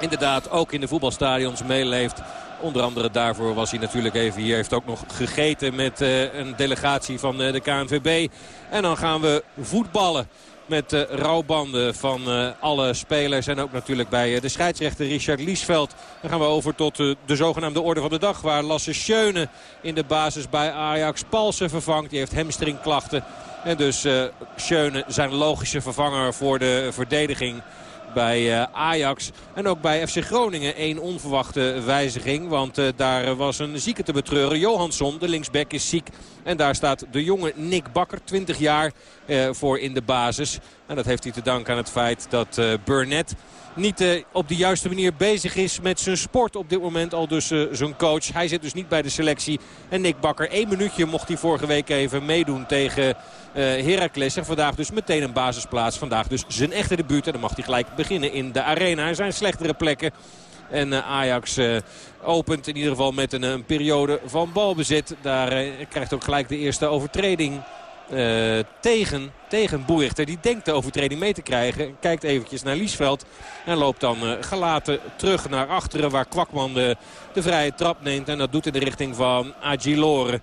inderdaad ook in de voetbalstadions meeleeft. Onder andere daarvoor was hij natuurlijk even hier. Heeft ook nog gegeten met uh, een delegatie van uh, de KNVB. En dan gaan we voetballen met uh, rouwbanden van alle spelers. En ook natuurlijk bij de scheidsrechter Richard Liesveld. Dan gaan we over tot de zogenaamde orde van de dag. Waar Lasse Schöne in de basis bij Ajax Palsen vervangt. Die heeft hamstringklachten. En dus Schöne zijn logische vervanger voor de verdediging bij uh, Ajax. En ook bij FC Groningen één onverwachte wijziging. Want uh, daar was een zieke te betreuren. Johansson, de linksback, is ziek. En daar staat de jonge Nick Bakker, 20 jaar, uh, voor in de basis. En dat heeft hij te danken aan het feit dat Burnett niet uh, op de juiste manier bezig is met zijn sport op dit moment. Al dus uh, zijn coach. Hij zit dus niet bij de selectie. En Nick Bakker, één minuutje mocht hij vorige week even meedoen tegen uh, Heracles. En vandaag dus meteen een basisplaats. Vandaag dus zijn echte debuut. En dan mag hij gelijk beginnen in de arena. Er zijn slechtere plekken. En Ajax opent in ieder geval met een, een periode van balbezit. Daar krijgt ook gelijk de eerste overtreding uh, tegen, tegen Boerichter. Die denkt de overtreding mee te krijgen. Kijkt eventjes naar Liesveld. En loopt dan uh, gelaten terug naar achteren waar Kwakman de, de vrije trap neemt. En dat doet in de richting van Agilore.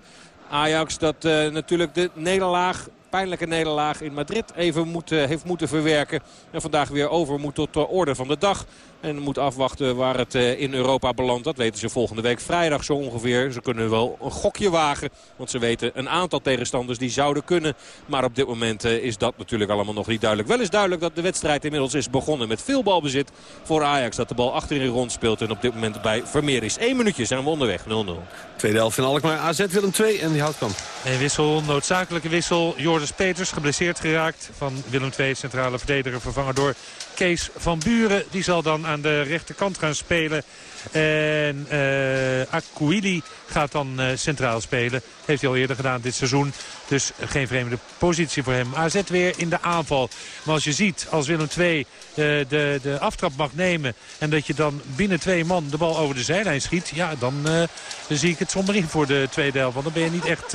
Ajax dat uh, natuurlijk de nederlaag pijnlijke nederlaag in Madrid even moet, heeft moeten verwerken. En vandaag weer over moet tot de orde van de dag. En moet afwachten waar het in Europa belandt. Dat weten ze volgende week vrijdag zo ongeveer. Ze kunnen wel een gokje wagen. Want ze weten een aantal tegenstanders die zouden kunnen. Maar op dit moment is dat natuurlijk allemaal nog niet duidelijk. Wel is duidelijk dat de wedstrijd inmiddels is begonnen met veel balbezit voor Ajax. Dat de bal achterin rond speelt en op dit moment bij Vermeer is. Eén minuutje zijn we onderweg, 0-0. Tweede helft in Alkmaar, AZ Willem 2 en die houdt kan. Een wissel, noodzakelijke wissel. Joris Peters geblesseerd geraakt van Willem 2 centrale verdediger vervangen door Kees van Buren. Die zal dan aan de rechterkant gaan spelen. En uh, gaat dan uh, centraal spelen. Heeft hij al eerder gedaan dit seizoen. Dus geen vreemde positie voor hem. AZ weer in de aanval. Maar als je ziet, als Willem II uh, de, de aftrap mag nemen... en dat je dan binnen twee man de bal over de zijlijn schiet... ja, dan, zie ik het somber in voor de tweede helft. Want dan ben je niet echt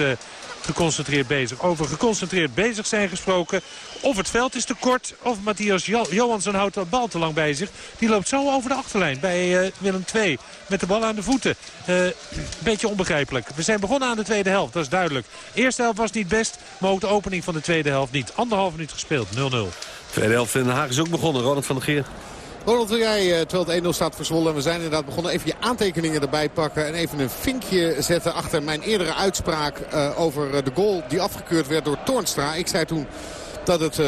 geconcentreerd bezig. Over geconcentreerd bezig zijn gesproken. Of het veld is te kort, of Matthias jo Johansson houdt de bal te lang bij zich. Die loopt zo over de achterlijn bij uh, Willem II. Met de bal aan de voeten. Uh, beetje onbegrijpelijk. We zijn begonnen aan de tweede helft, dat is duidelijk. De eerste helft was niet best, maar ook de opening van de tweede helft niet. Anderhalf minuut gespeeld, 0-0. Tweede helft in Den Haag is ook begonnen. Ronald van der Geer. Ronald, wil jij, terwijl het 1-0 staat verzwollen... we zijn inderdaad begonnen, even je aantekeningen erbij pakken... en even een vinkje zetten achter mijn eerdere uitspraak... Uh, over de goal die afgekeurd werd door Toornstra. Ik zei toen dat het uh,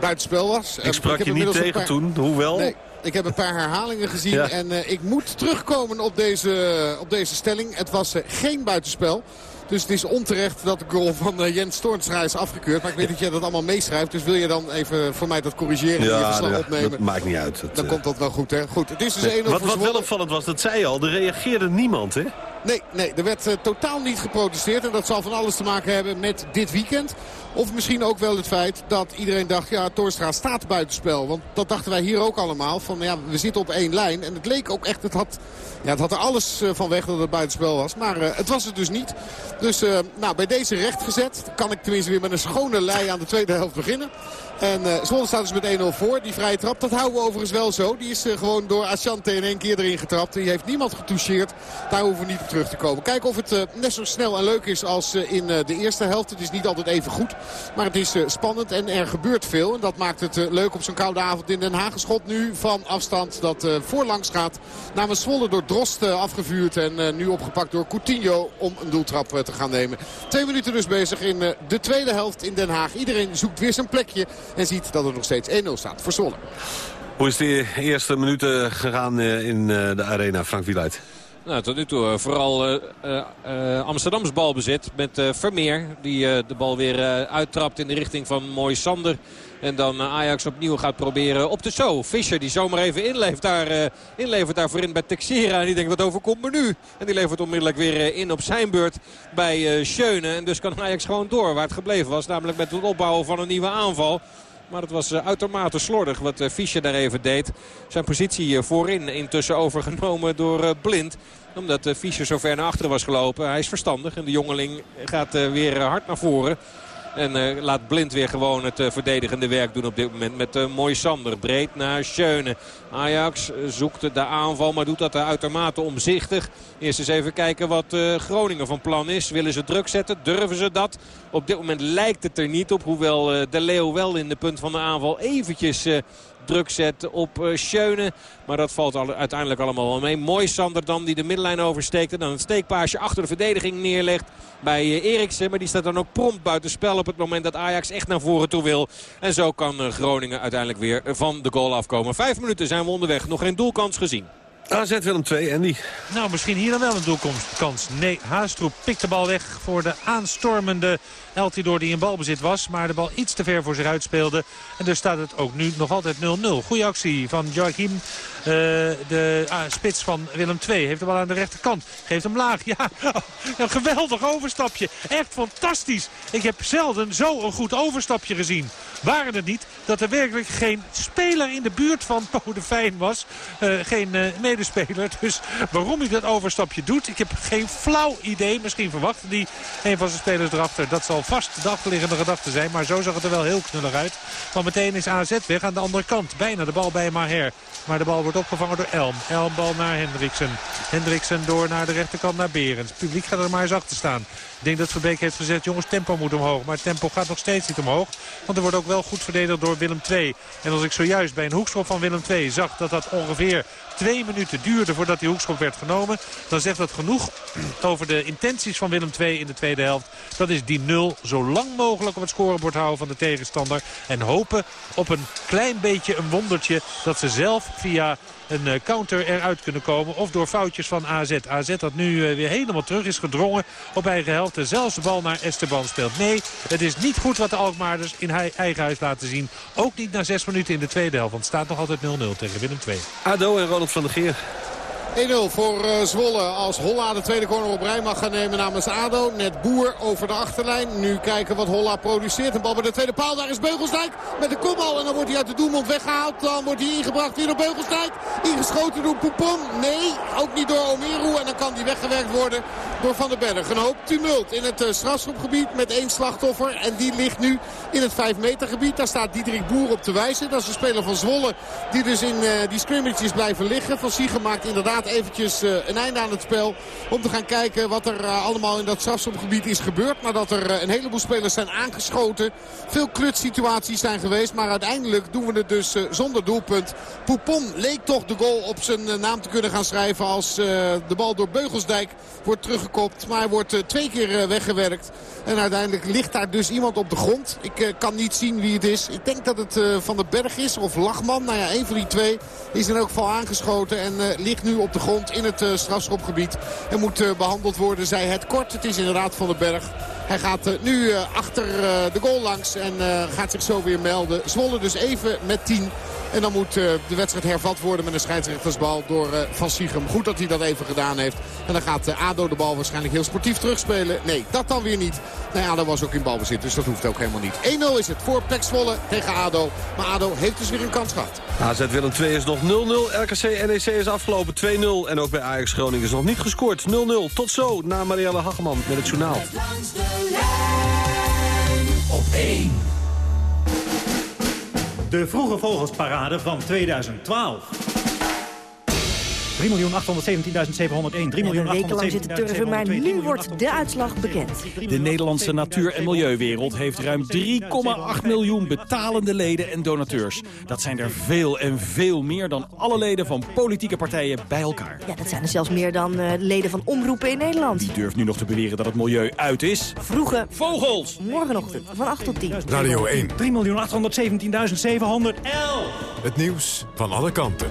buitenspel was. Ik sprak ik je niet tegen paar... toen, hoewel... Nee. Ik heb een paar herhalingen gezien ja. en uh, ik moet terugkomen op deze, op deze stelling. Het was geen buitenspel. Dus het is onterecht dat de goal van uh, Jens Toornstra is afgekeurd. Maar ik weet dat jij dat allemaal meeschrijft. Dus wil je dan even voor mij dat corrigeren ja, en je verslag ja, opnemen? Dat maakt niet uit. Dat, dan uh... komt dat wel goed, hè? Goed, het is dus nee, 1-0 Wat, wat wel opvallend was, dat zei je al, er reageerde niemand, hè? Nee, nee, er werd uh, totaal niet geprotesteerd. En dat zal van alles te maken hebben met dit weekend. Of misschien ook wel het feit dat iedereen dacht... ja, Torstra staat buitenspel. Want dat dachten wij hier ook allemaal. Van ja, we zitten op één lijn. En het leek ook echt... Het had, ja, het had er alles van weg dat het buitenspel was. Maar uh, het was het dus niet. Dus uh, nou, bij deze recht gezet... kan ik tenminste weer met een schone lei aan de tweede helft beginnen. En uh, Zwolle staat dus met 1-0 voor. Die vrije trap, dat houden we overigens wel zo. Die is uh, gewoon door Asante in één keer erin getrapt. Die heeft niemand getoucheerd. Daar hoeven we niet op terug te komen. Kijken of het uh, net zo snel en leuk is als in de eerste helft. Het is niet altijd even goed. Maar het is spannend en er gebeurt veel. En dat maakt het leuk op zo'n koude avond in Den Haag. Schot nu van afstand dat voorlangs gaat. Namens Zwolle door Drost afgevuurd. En nu opgepakt door Coutinho om een doeltrap te gaan nemen. Twee minuten dus bezig in de tweede helft in Den Haag. Iedereen zoekt weer zijn plekje. En ziet dat er nog steeds 1-0 staat voor Zwolle. Hoe is de eerste minuten gegaan in de arena, Frank Wieluid? Nou, tot nu toe uh, vooral uh, uh, Amsterdams balbezit met Vermeer. Die de bal weer uittrapt in de richting van Mooi Sander. En dan Ajax opnieuw gaat proberen op de show. Fischer die zomaar even inlevert, daar, inlevert daarvoor in bij Texera. En die denkt wat overkomt me nu. En die levert onmiddellijk weer in op zijn beurt bij Schöne. En dus kan Ajax gewoon door waar het gebleven was. Namelijk met het opbouwen van een nieuwe aanval. Maar het was uh, uitermate slordig wat uh, Fischer daar even deed. Zijn positie uh, voorin intussen overgenomen door Blind. Omdat uh, Fischer zo ver naar achteren was gelopen. Hij is verstandig en de jongeling gaat weer hard naar voren. En uh, laat Blind weer gewoon het uh, verdedigende werk doen op dit moment. Met uh, Mooi Sander. Breed naar Schöne. Ajax zoekt de aanval, maar doet dat uitermate omzichtig. Eerst eens even kijken wat Groningen van plan is. Willen ze druk zetten? Durven ze dat? Op dit moment lijkt het er niet op. Hoewel De Leeuw wel in de punt van de aanval eventjes druk zet op uh, Schöne. Maar dat valt al, uiteindelijk allemaal wel mee. Mooi Sander dan die de middenlijn oversteekt. En dan een steekpaasje achter de verdediging neerlegt bij uh, Eriksen. Maar die staat dan ook prompt buiten spel op het moment dat Ajax echt naar voren toe wil. En zo kan uh, Groningen uiteindelijk weer van de goal afkomen. Vijf minuten zijn we onderweg. Nog geen doelkans gezien. AZ Willem 2, Andy. Nou, misschien hier dan wel een doelkans. Nee, Haastroep pikt de bal weg voor de aanstormende Eltidoor die in balbezit was. Maar de bal iets te ver voor zich uitspeelde. En dus staat het ook nu nog altijd 0-0. Goeie actie van Joachim. Uh, de ah, spits van Willem II. Heeft de bal aan de rechterkant. Geeft hem laag. Ja, een geweldig overstapje. Echt fantastisch. Ik heb zelden zo een goed overstapje gezien. Waren het niet dat er werkelijk geen speler in de buurt van Po de Fijn was. Uh, geen uh, medespeler. Dus waarom hij dat overstapje doet. Ik heb geen flauw idee. Misschien verwachtte hij een van zijn spelers erachter. Dat zal vast de achterliggende gedachte zijn. Maar zo zag het er wel heel knullig uit. Want meteen is AZ weg aan de andere kant. Bijna de bal bij Maher. Maar de bal wordt opgevangen door Elm. Elm bal naar Hendriksen. Hendriksen door naar de rechterkant naar Berends. Het publiek gaat er maar eens achter staan. Ik denk dat Verbeek heeft gezegd, jongens, tempo moet omhoog. Maar het tempo gaat nog steeds niet omhoog. Want er wordt ook wel goed verdedigd door Willem II. En als ik zojuist bij een hoekschop van Willem II zag dat dat ongeveer twee minuten duurde voordat die hoekschop werd genomen. Dan zegt dat genoeg over de intenties van Willem II in de tweede helft. Dat is die nul zo lang mogelijk op het scorebord houden van de tegenstander. En hopen op een klein beetje een wondertje dat ze zelf via een counter eruit kunnen komen. Of door foutjes van AZ. AZ dat nu weer helemaal terug is gedrongen op eigen helft. En zelfs de bal naar Esteban speelt. Nee, het is niet goed wat de Alkmaarders in eigen huis laten zien. Ook niet na zes minuten in de tweede helft. Want het staat nog altijd 0-0 tegen Willem II. ADO en Ronald van der Geer. 1-0 voor uh, Zwolle als Holla de tweede corner op rij mag gaan nemen namens ADO. Net Boer over de achterlijn. Nu kijken wat Holla produceert. Een bal bij de tweede paal. Daar is Beugelsdijk met de kopbal. En dan wordt hij uit de doelmond weggehaald. Dan wordt hij ingebracht weer door Beugelsdijk. Ingeschoten door Poupon. Nee, ook niet door Omeru. En dan kan die weggewerkt worden door Van der Berg. Een hoop tumult in het uh, strafschopgebied met één slachtoffer. En die ligt nu in het 5 meter gebied. Daar staat Diederik Boer op te wijzen. Dat is een speler van Zwolle die dus in uh, die scrimmages blijven liggen. Van Siegen maakt inderdaad eventjes uh, een einde aan het spel. Om te gaan kijken wat er uh, allemaal in dat strafschopgebied is gebeurd. Nadat er uh, een heleboel spelers zijn aangeschoten. Veel klutsituaties zijn geweest. Maar uiteindelijk doen we het dus zonder doelpunt. Poupon leek toch de goal op zijn naam te kunnen gaan schrijven. Als de bal door Beugelsdijk wordt teruggekopt. Maar hij wordt twee keer weggewerkt. En uiteindelijk ligt daar dus iemand op de grond. Ik kan niet zien wie het is. Ik denk dat het Van den Berg is of Lachman. Nou ja, een van die twee is in elk geval aangeschoten. En ligt nu op de grond in het uh, strafschopgebied. En moet uh, behandeld worden, zei het kort. Het is inderdaad Van den Berg. Hij gaat uh, nu achter de goal langs en gaat zich zo weer melden. Zwolle dus even met 10. En dan moet de wedstrijd hervat worden met een scheidsrechtersbal door Van Siegem. Goed dat hij dat even gedaan heeft. En dan gaat ADO de bal waarschijnlijk heel sportief terugspelen. Nee, dat dan weer niet. Nee, ADO was ook in balbezit, dus dat hoeft ook helemaal niet. 1-0 is het voor Pek Zwolle tegen ADO. Maar ADO heeft dus weer een kans gehad. AZ Willem 2 is nog 0-0. RKC NEC is afgelopen 2-0. En ook bij Ajax Groningen is nog niet gescoord. 0-0. Tot zo na Marielle Hageman met het journaal. Op 1. De Vroege Vogelsparade van 2012. 3.817.701. 3 weken lang zitten turven, maar nu wordt de uitslag bekend. De Nederlandse natuur- en milieuwereld heeft ruim 3,8 miljoen betalende leden en donateurs. Dat zijn er veel en veel meer dan alle leden van politieke partijen bij elkaar. Ja, dat zijn er zelfs meer dan uh, leden van omroepen in Nederland. Die durft nu nog te beweren dat het milieu uit is. Vroege vogels. Morgenochtend van 8 tot 10. Radio 1. 3.817.711. Het nieuws van alle kanten.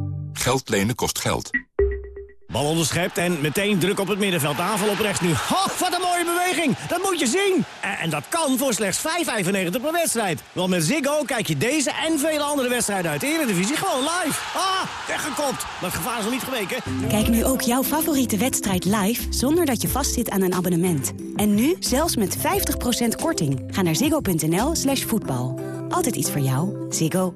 Geld lenen kost geld. Bal onderschept en meteen druk op het middenveld. Aanval op rechts nu. Oh, wat een mooie beweging. Dat moet je zien. En, en dat kan voor slechts 5,95 per wedstrijd. Want met Ziggo kijk je deze en vele andere wedstrijden uit de Eredivisie gewoon live. Ah, weggekopt. Maar het gevaar is nog niet geweken. Kijk nu ook jouw favoriete wedstrijd live zonder dat je vastzit aan een abonnement. En nu zelfs met 50% korting. Ga naar ziggo.nl slash voetbal. Altijd iets voor jou. Ziggo.